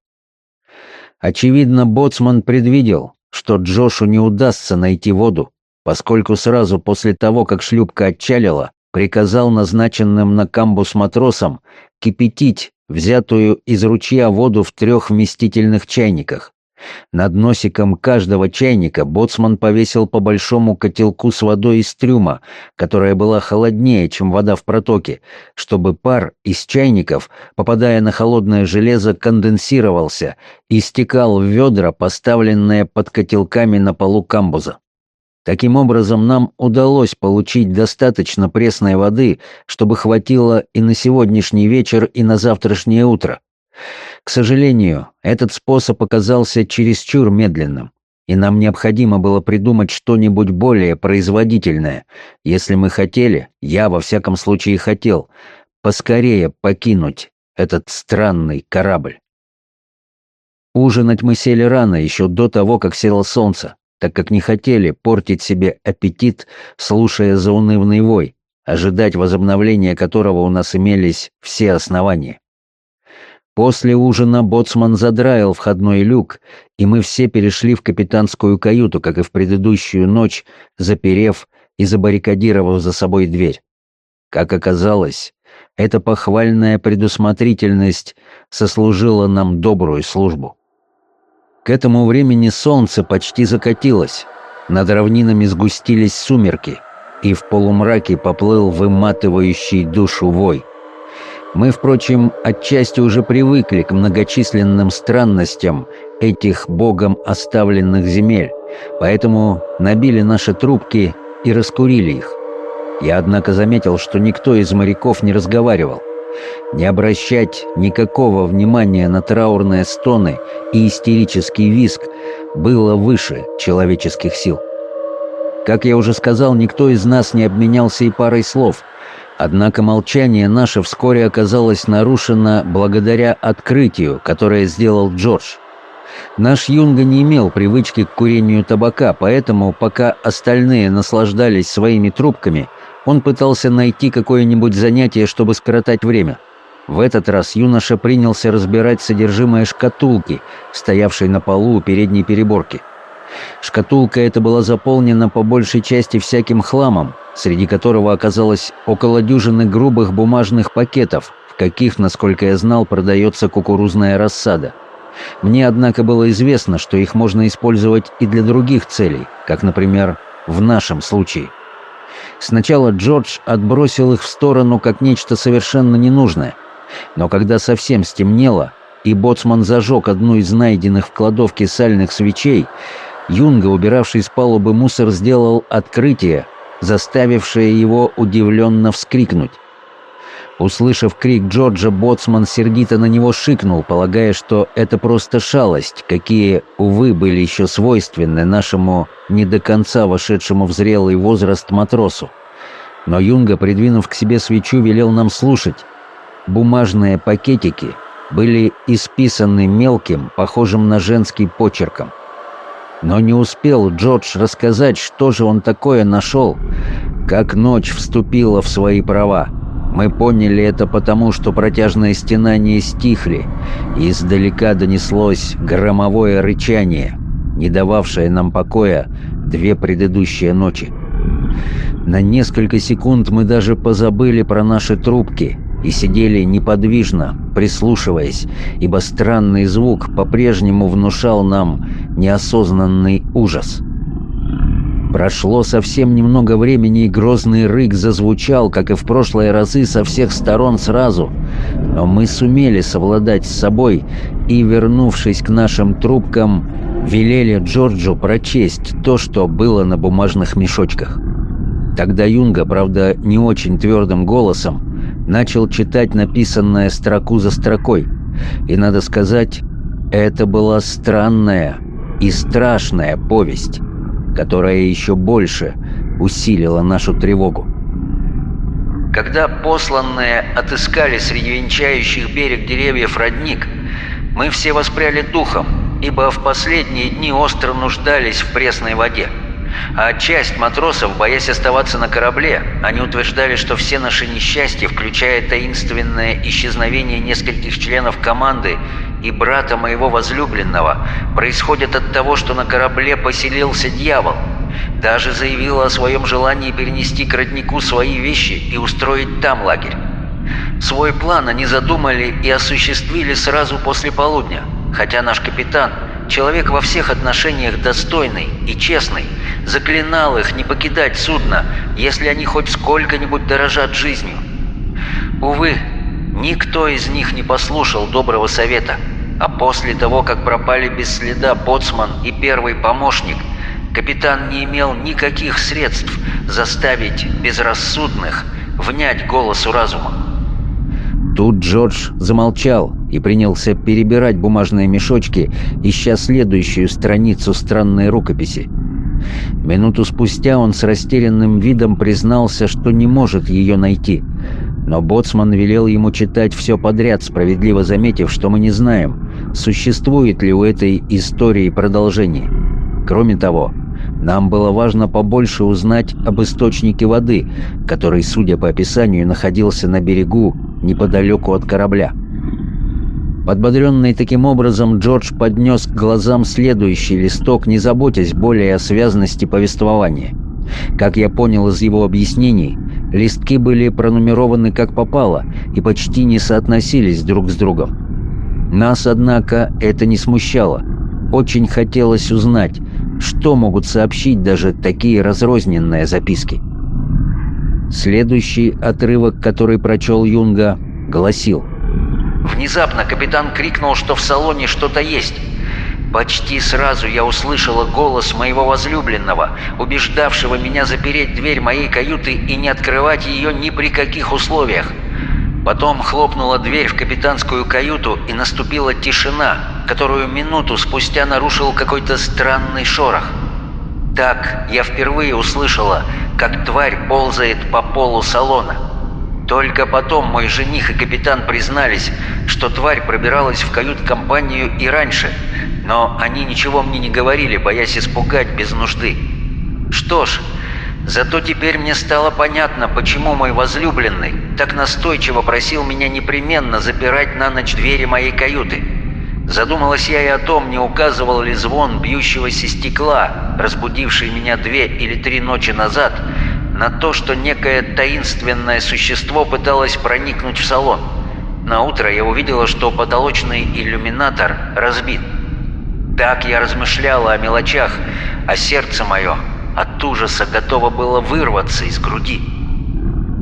Очевидно, Боцман предвидел, что Джошу не удастся найти воду, поскольку сразу после того, как шлюпка отчалила, приказал назначенным на камбус матросам кипятить взятую из ручья воду в трех вместительных чайниках. Над носиком каждого чайника боцман повесил по большому котелку с водой из трюма, которая была холоднее, чем вода в протоке, чтобы пар из чайников, попадая на холодное железо, конденсировался и стекал в ведра, поставленные под котелками на полу камбуза. Таким образом, нам удалось получить достаточно пресной воды, чтобы хватило и на сегодняшний вечер, и на завтрашнее утро. К сожалению, этот способ оказался чересчур медленным, и нам необходимо было придумать что-нибудь более производительное, если мы хотели, я во всяком случае хотел, поскорее покинуть этот странный корабль. Ужинать мы сели рано, еще до того, как село солнце, так как не хотели портить себе аппетит, слушая заунывный вой, ожидать возобновления которого у нас имелись все основания. После ужина боцман задраил входной люк, и мы все перешли в капитанскую каюту, как и в предыдущую ночь, заперев и забаррикадировав за собой дверь. Как оказалось, эта похвальная предусмотрительность сослужила нам добрую службу. К этому времени солнце почти закатилось, над равнинами сгустились сумерки, и в полумраке поплыл выматывающий душу вой — мы, впрочем, отчасти уже привыкли к многочисленным странностям этих богом оставленных земель, поэтому набили наши трубки и раскурили их. Я, однако, заметил, что никто из моряков не разговаривал. Не обращать никакого внимания на траурные стоны и истерический визг было выше человеческих сил. Как я уже сказал, никто из нас не обменялся и парой слов – Однако молчание наше вскоре оказалось нарушено благодаря открытию, которое сделал Джордж. Наш Юнга не имел привычки к курению табака, поэтому, пока остальные наслаждались своими трубками, он пытался найти какое-нибудь занятие, чтобы скоротать время. В этот раз юноша принялся разбирать содержимое шкатулки, стоявшей на полу у передней переборки. Шкатулка эта была заполнена по большей части всяким хламом, среди которого оказалось около дюжины грубых бумажных пакетов, в каких, насколько я знал, продается кукурузная рассада. Мне, однако, было известно, что их можно использовать и для других целей, как, например, в нашем случае. Сначала Джордж отбросил их в сторону как нечто совершенно ненужное, но когда совсем стемнело, и боцман зажег одну из найденных в кладовке сальных свечей, Юнга, убиравший с палубы мусор, сделал открытие, заставившее его удивленно вскрикнуть. Услышав крик Джорджа, Боцман сердито на него шикнул, полагая, что это просто шалость, какие, увы, были еще свойственны нашему не до конца вошедшему в зрелый возраст матросу. Но Юнга, придвинув к себе свечу, велел нам слушать. Бумажные пакетики были исписаны мелким, похожим на женский почерком. Но не успел Джордж рассказать, что же он такое нашел, как ночь вступила в свои права. Мы поняли это потому, что протяжные стенания стихли, и издалека донеслось громовое рычание, не дававшее нам покоя две предыдущие ночи. На несколько секунд мы даже позабыли про наши трубки – и сидели неподвижно, прислушиваясь, ибо странный звук по-прежнему внушал нам неосознанный ужас. Прошло совсем немного времени, и грозный рык зазвучал, как и в прошлые разы, со всех сторон сразу. Но мы сумели совладать с собой и, вернувшись к нашим трубкам, велели Джорджу прочесть то, что было на бумажных мешочках. Тогда Юнга, правда, не очень твердым голосом, начал читать написанное строку за строкой. И надо сказать, это была странная и страшная повесть, которая еще больше усилила нашу тревогу. Когда посланные отыскали среди венчающих берег деревьев родник, мы все воспряли духом, ибо в последние дни остро нуждались в пресной воде – а часть матросов, боясь оставаться на корабле, они утверждали, что все наши несчастья, включая таинственное исчезновение нескольких членов команды и брата моего возлюбленного, происходят от того, что на корабле поселился дьявол. Даже заявила о своем желании перенести к роднику свои вещи и устроить там лагерь. Свой план они задумали и осуществили сразу после полудня, хотя наш капитан – человек во всех отношениях достойный и честный, заклинал их не покидать судно, если они хоть сколько-нибудь дорожат жизнью. Увы, никто из них не послушал доброго совета, а после того, как пропали без следа боцман и первый помощник, капитан не имел никаких средств заставить безрассудных внять голосу разума. Тут Джордж замолчал и принялся перебирать бумажные мешочки, ища следующую страницу странной рукописи. Минуту спустя он с растерянным видом признался, что не может ее найти. Но Боцман велел ему читать все подряд, справедливо заметив, что мы не знаем, существует ли у этой истории продолжение. Кроме того, нам было важно побольше узнать об источнике воды, который, судя по описанию, находился на берегу неподалеку от корабля. Подбодренный таким образом, Джордж поднес к глазам следующий листок, не заботясь более о связности повествования. Как я понял из его объяснений, листки были пронумерованы как попало и почти не соотносились друг с другом. Нас, однако, это не смущало. Очень хотелось узнать, что могут сообщить даже такие разрозненные записки? Следующий отрывок, который прочел Юнга, гласил. «Внезапно капитан крикнул, что в салоне что-то есть. Почти сразу я услышала голос моего возлюбленного, убеждавшего меня запереть дверь моей каюты и не открывать ее ни при каких условиях. Потом хлопнула дверь в капитанскую каюту, и наступила тишина, которую минуту спустя нарушил какой-то странный шорох. Так я впервые услышала, как тварь ползает по полу салона. Только потом мой жених и капитан признались, что тварь пробиралась в кают-компанию и раньше, но они ничего мне не говорили, боясь испугать без нужды. Что ж, Зато теперь мне стало понятно, почему мой возлюбленный так настойчиво просил меня непременно запирать на ночь двери моей каюты. Задумалась я и о том, не указывал ли звон бьющегося стекла, разбудивший меня две или три ночи назад, на то, что некое таинственное существо пыталось проникнуть в салон. На утро я увидела, что потолочный иллюминатор разбит. Так я размышляла о мелочах, а сердце мое от ужаса готово было вырваться из груди.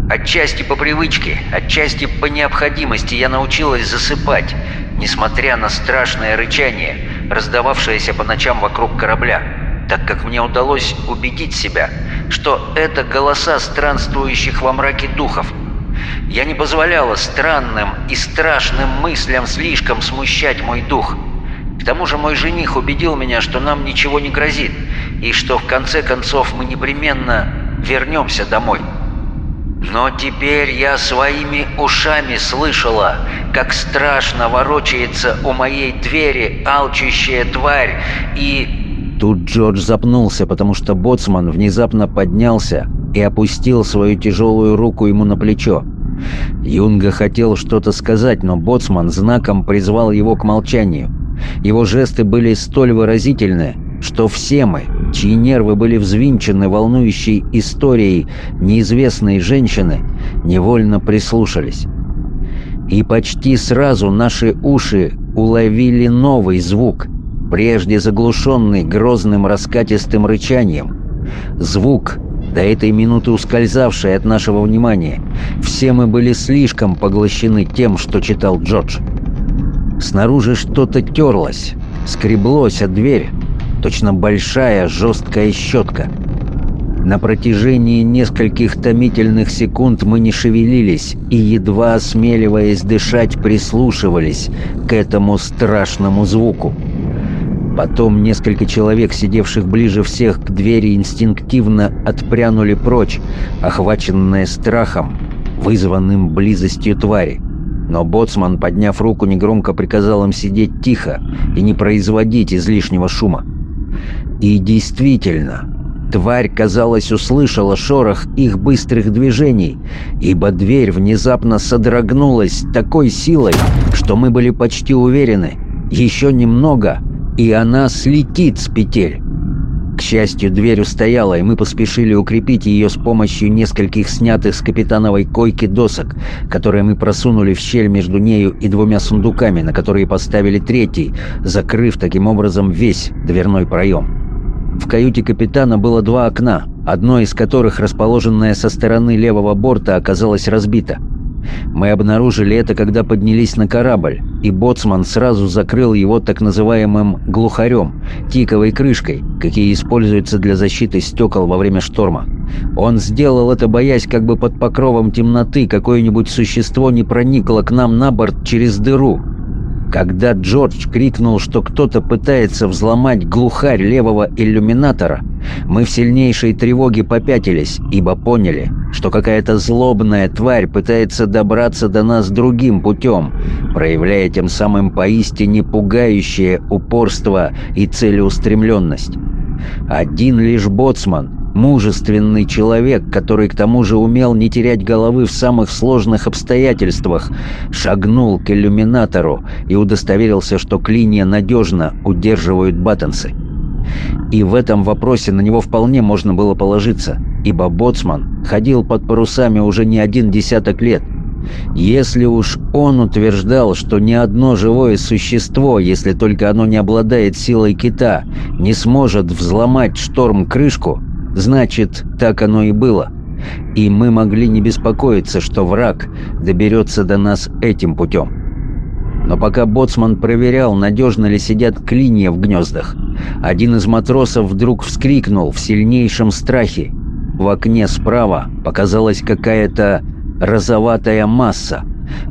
Отчасти по привычке, отчасти по необходимости я научилась засыпать, несмотря на страшное рычание, раздававшееся по ночам вокруг корабля, так как мне удалось убедить себя, что это голоса странствующих во мраке духов. Я не позволяла странным и страшным мыслям слишком смущать мой дух. К тому же мой жених убедил меня, что нам ничего не грозит, и что в конце концов мы непременно вернемся домой. Но теперь я своими ушами слышала, как страшно ворочается у моей двери алчущая тварь и... Тут Джордж запнулся, потому что боцман внезапно поднялся и опустил свою тяжелую руку ему на плечо. Юнга хотел что-то сказать, но боцман знаком призвал его к молчанию. Его жесты были столь выразительны, что все мы, чьи нервы были взвинчены волнующей историей неизвестной женщины, невольно прислушались. И почти сразу наши уши уловили новый звук, прежде заглушенный грозным раскатистым рычанием. Звук, до этой минуты ускользавший от нашего внимания. Все мы были слишком поглощены тем, что читал Джордж. Снаружи что-то терлось, скреблось от дверь, точно большая жесткая щетка. На протяжении нескольких томительных секунд мы не шевелились и, едва осмеливаясь дышать, прислушивались к этому страшному звуку. Потом несколько человек, сидевших ближе всех к двери, инстинктивно отпрянули прочь, охваченные страхом, вызванным близостью твари. Но боцман, подняв руку, негромко приказал им сидеть тихо и не производить излишнего шума. И действительно, тварь, казалось, услышала шорох их быстрых движений, ибо дверь внезапно содрогнулась такой силой, что мы были почти уверены, еще немного, и она слетит с петель. К счастью, дверь устояла, и мы поспешили укрепить ее с помощью нескольких снятых с капитановой койки досок, которые мы просунули в щель между нею и двумя сундуками, на которые поставили третий, закрыв таким образом весь дверной проем. В каюте капитана было два окна, одно из которых, расположенное со стороны левого борта, оказалось разбито. Мы обнаружили это, когда поднялись на корабль, и боцман сразу закрыл его так называемым «глухарем» — тиковой крышкой, какие используются для защиты стекол во время шторма. Он сделал это, боясь, как бы под покровом темноты какое-нибудь существо не проникло к нам на борт через дыру, когда Джордж крикнул, что кто-то пытается взломать глухарь левого иллюминатора, мы в сильнейшей тревоге попятились, ибо поняли, что какая-то злобная тварь пытается добраться до нас другим путем, проявляя тем самым поистине пугающее упорство и целеустремленность. Один лишь боцман, мужественный человек, который к тому же умел не терять головы в самых сложных обстоятельствах, шагнул к иллюминатору и удостоверился, что клинья надежно удерживают баттонсы. И в этом вопросе на него вполне можно было положиться, ибо Боцман ходил под парусами уже не один десяток лет. Если уж он утверждал, что ни одно живое существо, если только оно не обладает силой кита, не сможет взломать шторм-крышку – Значит, так оно и было. И мы могли не беспокоиться, что враг доберется до нас этим путем. Но пока боцман проверял, надежно ли сидят клинья в гнездах, один из матросов вдруг вскрикнул в сильнейшем страхе. В окне справа показалась какая-то розоватая масса,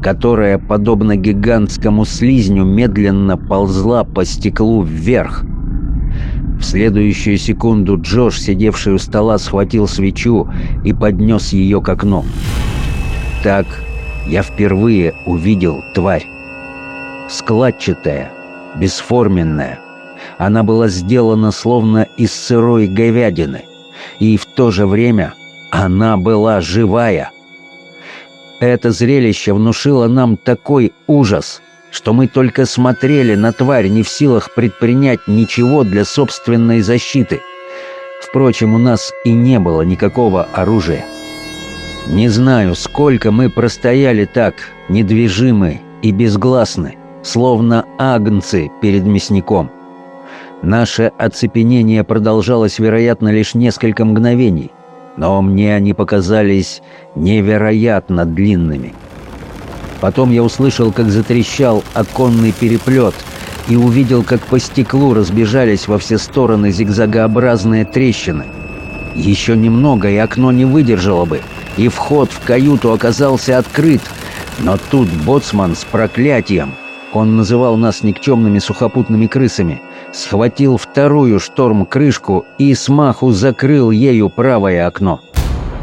которая, подобно гигантскому слизню, медленно ползла по стеклу вверх – в следующую секунду Джош, сидевший у стола, схватил свечу и поднес ее к окну. Так я впервые увидел тварь. Складчатая, бесформенная. Она была сделана словно из сырой говядины. И в то же время она была живая. Это зрелище внушило нам такой ужас – что мы только смотрели на тварь, не в силах предпринять ничего для собственной защиты. Впрочем, у нас и не было никакого оружия. Не знаю, сколько мы простояли так, недвижимы и безгласны, словно агнцы перед мясником. Наше оцепенение продолжалось, вероятно, лишь несколько мгновений, но мне они показались невероятно длинными. Потом я услышал, как затрещал оконный переплет и увидел, как по стеклу разбежались во все стороны зигзагообразные трещины. Еще немного, и окно не выдержало бы, и вход в каюту оказался открыт. Но тут боцман с проклятием, он называл нас никчемными сухопутными крысами, схватил вторую шторм-крышку и смаху закрыл ею правое окно.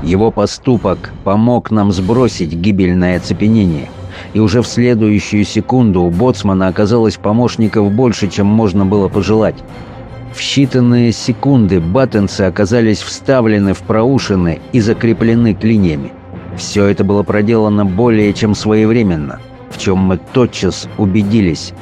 Его поступок помог нам сбросить гибельное оцепенение — и уже в следующую секунду у боцмана оказалось помощников больше, чем можно было пожелать. В считанные секунды баттенсы оказались вставлены в проушины и закреплены клиньями. Все это было проделано более чем своевременно, в чем мы тотчас убедились,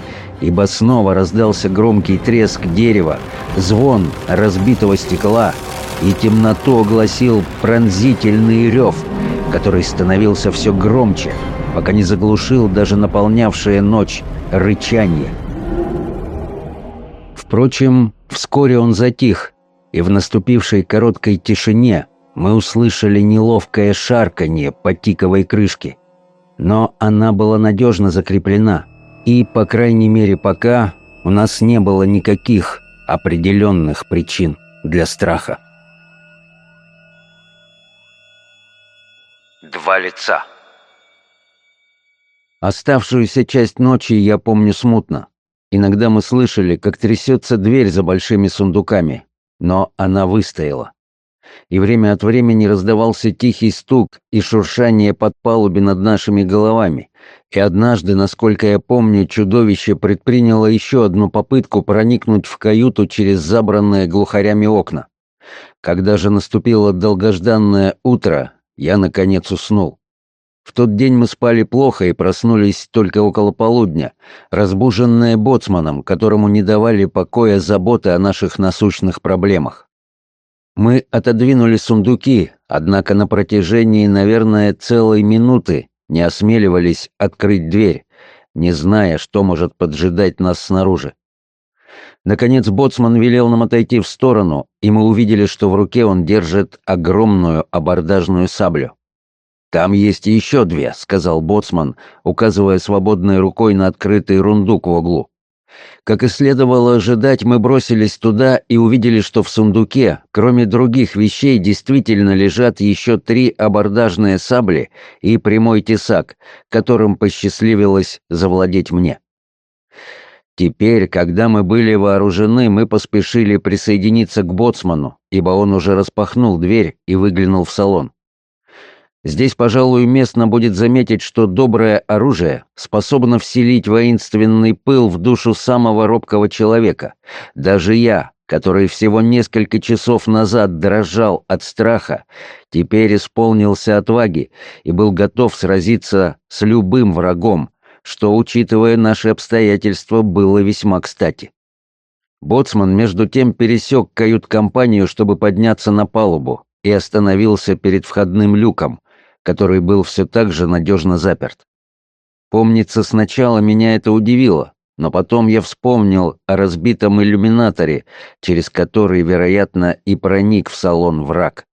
ибо снова раздался громкий треск дерева, звон разбитого стекла, и темноту огласил пронзительный рев — который становился все громче, пока не заглушил даже наполнявшее ночь рычание. Впрочем, вскоре он затих, и в наступившей короткой тишине мы услышали неловкое шарканье по тиковой крышке. Но она была надежно закреплена, и, по крайней мере, пока у нас не было никаких определенных причин для страха. два лица. Оставшуюся часть ночи я помню смутно. Иногда мы слышали, как трясется дверь за большими сундуками, но она выстояла. И время от времени раздавался тихий стук и шуршание под палубе над нашими головами, и однажды, насколько я помню, чудовище предприняло еще одну попытку проникнуть в каюту через забранные глухарями окна. Когда же наступило долгожданное утро, я, наконец, уснул. В тот день мы спали плохо и проснулись только около полудня, разбуженные боцманом, которому не давали покоя заботы о наших насущных проблемах. Мы отодвинули сундуки, однако на протяжении, наверное, целой минуты не осмеливались открыть дверь, не зная, что может поджидать нас снаружи. Наконец боцман велел нам отойти в сторону, и мы увидели, что в руке он держит огромную абордажную саблю. «Там есть еще две», — сказал боцман, указывая свободной рукой на открытый рундук в углу. Как и следовало ожидать, мы бросились туда и увидели, что в сундуке, кроме других вещей, действительно лежат еще три абордажные сабли и прямой тесак, которым посчастливилось завладеть мне. Теперь, когда мы были вооружены, мы поспешили присоединиться к боцману, ибо он уже распахнул дверь и выглянул в салон. Здесь, пожалуй, уместно будет заметить, что доброе оружие способно вселить воинственный пыл в душу самого робкого человека. Даже я, который всего несколько часов назад дрожал от страха, теперь исполнился отваги и был готов сразиться с любым врагом, что, учитывая наши обстоятельства, было весьма кстати. Боцман, между тем, пересек кают-компанию, чтобы подняться на палубу, и остановился перед входным люком, который был все так же надежно заперт. Помнится, сначала меня это удивило, но потом я вспомнил о разбитом иллюминаторе, через который, вероятно, и проник в салон враг.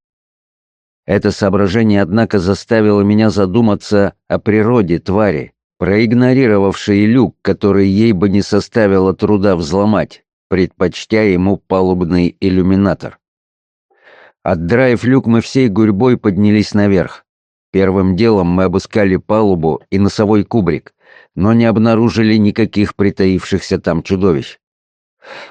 Это соображение, однако, заставило меня задуматься о природе твари, Проигнорировавший люк, который ей бы не составило труда взломать, предпочтя ему палубный иллюминатор. Отдраив люк, мы всей гурьбой поднялись наверх. Первым делом мы обыскали палубу и носовой кубрик, но не обнаружили никаких притаившихся там чудовищ.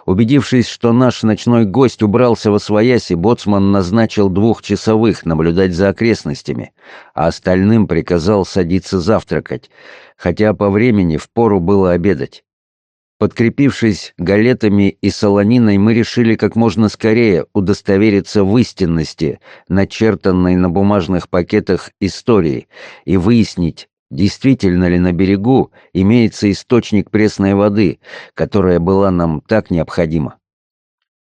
Убедившись, что наш ночной гость убрался во свояси, боцман назначил двух часовых наблюдать за окрестностями, а остальным приказал садиться завтракать, хотя по времени впору было обедать. Подкрепившись галетами и солониной, мы решили как можно скорее удостовериться в истинности, начертанной на бумажных пакетах истории, и выяснить, Действительно ли на берегу имеется источник пресной воды, которая была нам так необходима?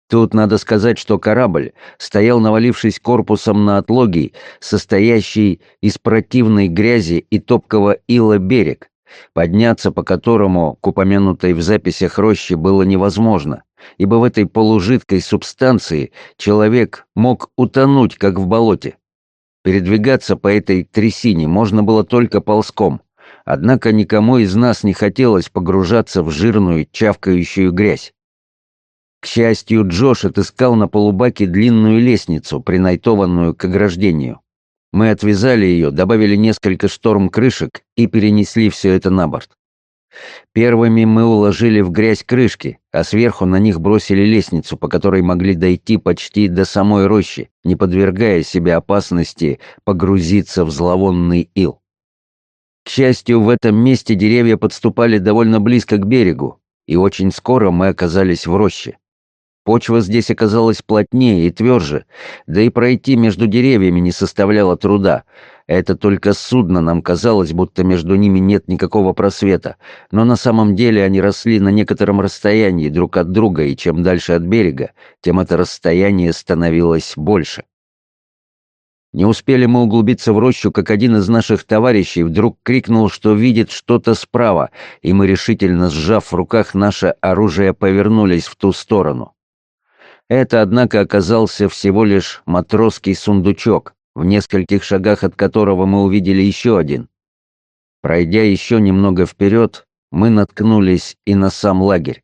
Тут надо сказать, что корабль стоял, навалившись корпусом на отлогий, состоящий из противной грязи и топкого ила берег, подняться по которому к упомянутой в записях рощи было невозможно, ибо в этой полужидкой субстанции человек мог утонуть, как в болоте. Передвигаться по этой трясине можно было только ползком, однако никому из нас не хотелось погружаться в жирную, чавкающую грязь. К счастью, Джош отыскал на полубаке длинную лестницу, принайтованную к ограждению. Мы отвязали ее, добавили несколько шторм-крышек и перенесли все это на борт. Первыми мы уложили в грязь крышки, а сверху на них бросили лестницу, по которой могли дойти почти до самой рощи, не подвергая себя опасности погрузиться в зловонный ил. К счастью, в этом месте деревья подступали довольно близко к берегу, и очень скоро мы оказались в роще. Почва здесь оказалась плотнее и тверже, да и пройти между деревьями не составляло труда — это только судно нам казалось, будто между ними нет никакого просвета, но на самом деле они росли на некотором расстоянии друг от друга, и чем дальше от берега, тем это расстояние становилось больше. Не успели мы углубиться в рощу, как один из наших товарищей вдруг крикнул, что видит что-то справа, и мы, решительно сжав в руках наше оружие, повернулись в ту сторону. Это, однако, оказался всего лишь матросский сундучок, в нескольких шагах от которого мы увидели еще один. Пройдя еще немного вперед, мы наткнулись и на сам лагерь.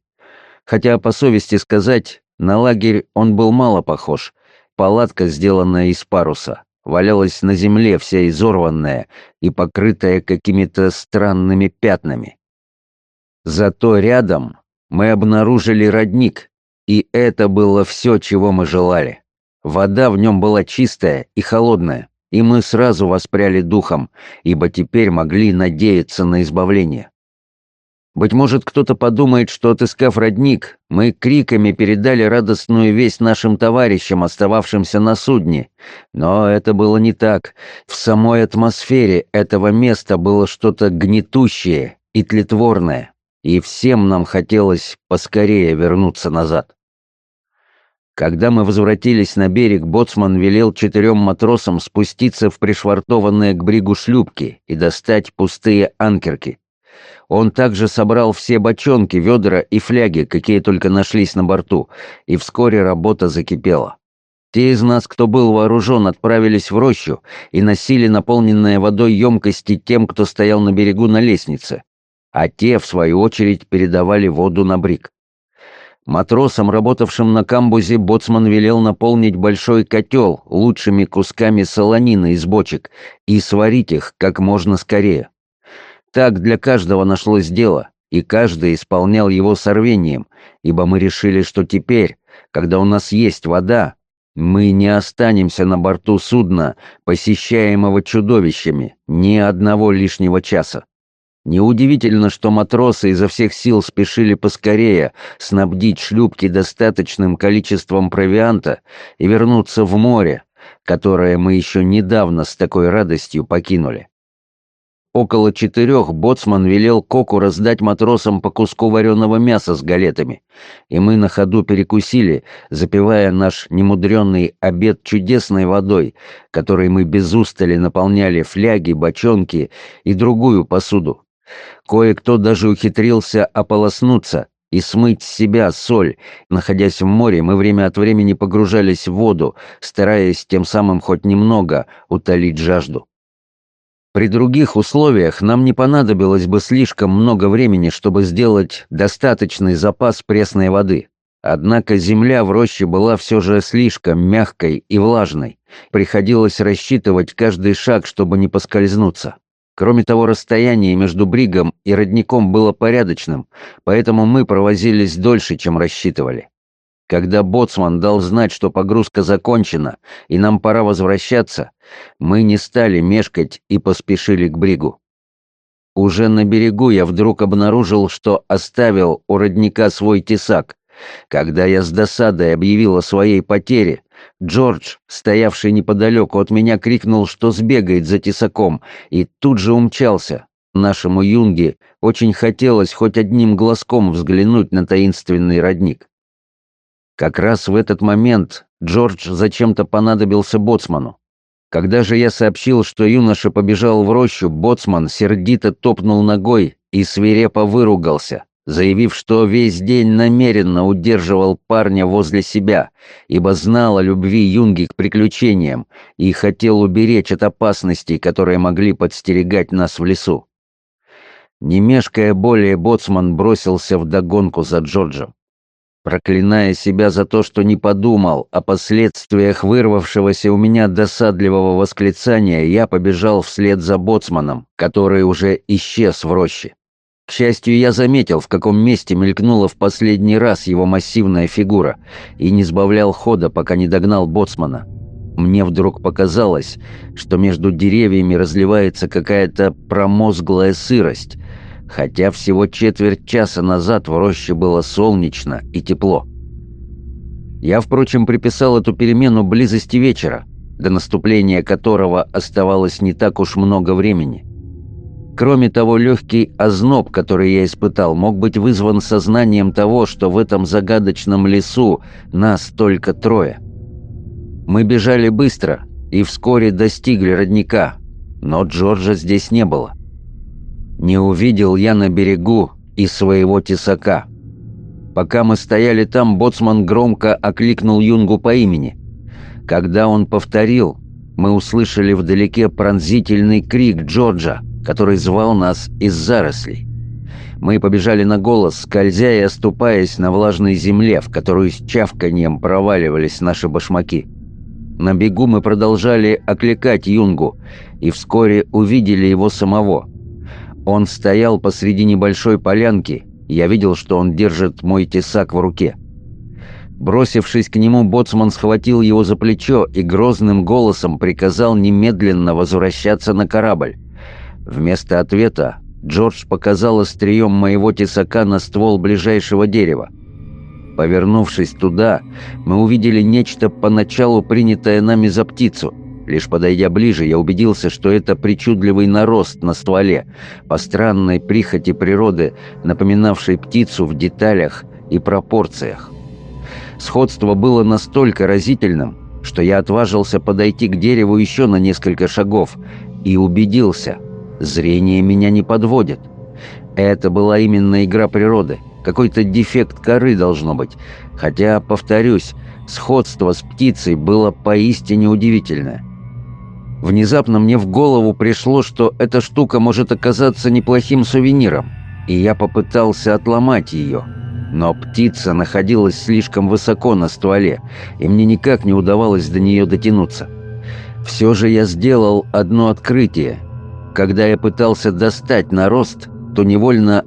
Хотя, по совести сказать, на лагерь он был мало похож. Палатка, сделанная из паруса, валялась на земле вся изорванная и покрытая какими-то странными пятнами. Зато рядом мы обнаружили родник, и это было все, чего мы желали. Вода в нем была чистая и холодная, и мы сразу воспряли духом, ибо теперь могли надеяться на избавление. Быть может, кто-то подумает, что, отыскав родник, мы криками передали радостную весть нашим товарищам, остававшимся на судне. Но это было не так. В самой атмосфере этого места было что-то гнетущее и тлетворное, и всем нам хотелось поскорее вернуться назад. Когда мы возвратились на берег, боцман велел четырем матросам спуститься в пришвартованные к бригу шлюпки и достать пустые анкерки. Он также собрал все бочонки, ведра и фляги, какие только нашлись на борту, и вскоре работа закипела. Те из нас, кто был вооружен, отправились в рощу и носили наполненные водой емкости тем, кто стоял на берегу на лестнице, а те, в свою очередь, передавали воду на брик. Матросам, работавшим на камбузе, боцман велел наполнить большой котел лучшими кусками солонины из бочек и сварить их как можно скорее. Так для каждого нашлось дело, и каждый исполнял его сорвением, ибо мы решили, что теперь, когда у нас есть вода, мы не останемся на борту судна, посещаемого чудовищами, ни одного лишнего часа. Неудивительно, что матросы изо всех сил спешили поскорее снабдить шлюпки достаточным количеством провианта и вернуться в море, которое мы еще недавно с такой радостью покинули. Около четырех боцман велел Коку раздать матросам по куску вареного мяса с галетами, и мы на ходу перекусили, запивая наш немудренный обед чудесной водой, которой мы без устали наполняли фляги, бочонки и другую посуду. Кое-кто даже ухитрился ополоснуться и смыть с себя соль. Находясь в море, мы время от времени погружались в воду, стараясь тем самым хоть немного утолить жажду. При других условиях нам не понадобилось бы слишком много времени, чтобы сделать достаточный запас пресной воды. Однако земля в роще была все же слишком мягкой и влажной. Приходилось рассчитывать каждый шаг, чтобы не поскользнуться. Кроме того, расстояние между бригом и родником было порядочным, поэтому мы провозились дольше, чем рассчитывали. Когда боцман дал знать, что погрузка закончена и нам пора возвращаться, мы не стали мешкать и поспешили к бригу. Уже на берегу я вдруг обнаружил, что оставил у родника свой тесак. Когда я с досадой объявил о своей потере, Джордж, стоявший неподалеку от меня, крикнул, что сбегает за тесаком, и тут же умчался. Нашему юнге очень хотелось хоть одним глазком взглянуть на таинственный родник. Как раз в этот момент Джордж зачем-то понадобился боцману. Когда же я сообщил, что юноша побежал в рощу, боцман сердито топнул ногой и свирепо выругался заявив, что весь день намеренно удерживал парня возле себя, ибо знал о любви Юнги к приключениям и хотел уберечь от опасностей, которые могли подстерегать нас в лесу. Не мешкая более, боцман бросился в догонку за Джорджем. Проклиная себя за то, что не подумал о последствиях вырвавшегося у меня досадливого восклицания, я побежал вслед за боцманом, который уже исчез в роще. К счастью, я заметил, в каком месте мелькнула в последний раз его массивная фигура, и не сбавлял хода, пока не догнал боцмана. Мне вдруг показалось, что между деревьями разливается какая-то промозглая сырость, хотя всего четверть часа назад в роще было солнечно и тепло. Я, впрочем, приписал эту перемену близости вечера, до наступления которого оставалось не так уж много времени. Кроме того, легкий озноб, который я испытал, мог быть вызван сознанием того, что в этом загадочном лесу нас только трое. Мы бежали быстро и вскоре достигли родника, но Джорджа здесь не было. Не увидел я на берегу и своего тесака. Пока мы стояли там, боцман громко окликнул Юнгу по имени. Когда он повторил, мы услышали вдалеке пронзительный крик Джорджа – который звал нас из зарослей. Мы побежали на голос, скользя и оступаясь на влажной земле, в которую с чавканьем проваливались наши башмаки. На бегу мы продолжали окликать Юнгу и вскоре увидели его самого. Он стоял посреди небольшой полянки, я видел, что он держит мой тесак в руке. Бросившись к нему, боцман схватил его за плечо и грозным голосом приказал немедленно возвращаться на корабль. Вместо ответа Джордж показал острием моего тесака на ствол ближайшего дерева. Повернувшись туда, мы увидели нечто поначалу принятое нами за птицу. Лишь подойдя ближе, я убедился, что это причудливый нарост на стволе, по странной прихоти природы, напоминавшей птицу в деталях и пропорциях. Сходство было настолько разительным, что я отважился подойти к дереву еще на несколько шагов и убедился – Зрение меня не подводит. Это была именно игра природы. Какой-то дефект коры должно быть. Хотя, повторюсь, сходство с птицей было поистине удивительное. Внезапно мне в голову пришло, что эта штука может оказаться неплохим сувениром, и я попытался отломать ее. Но птица находилась слишком высоко на стволе, и мне никак не удавалось до нее дотянуться. Все же я сделал одно открытие — когда я пытался достать на рост, то невольно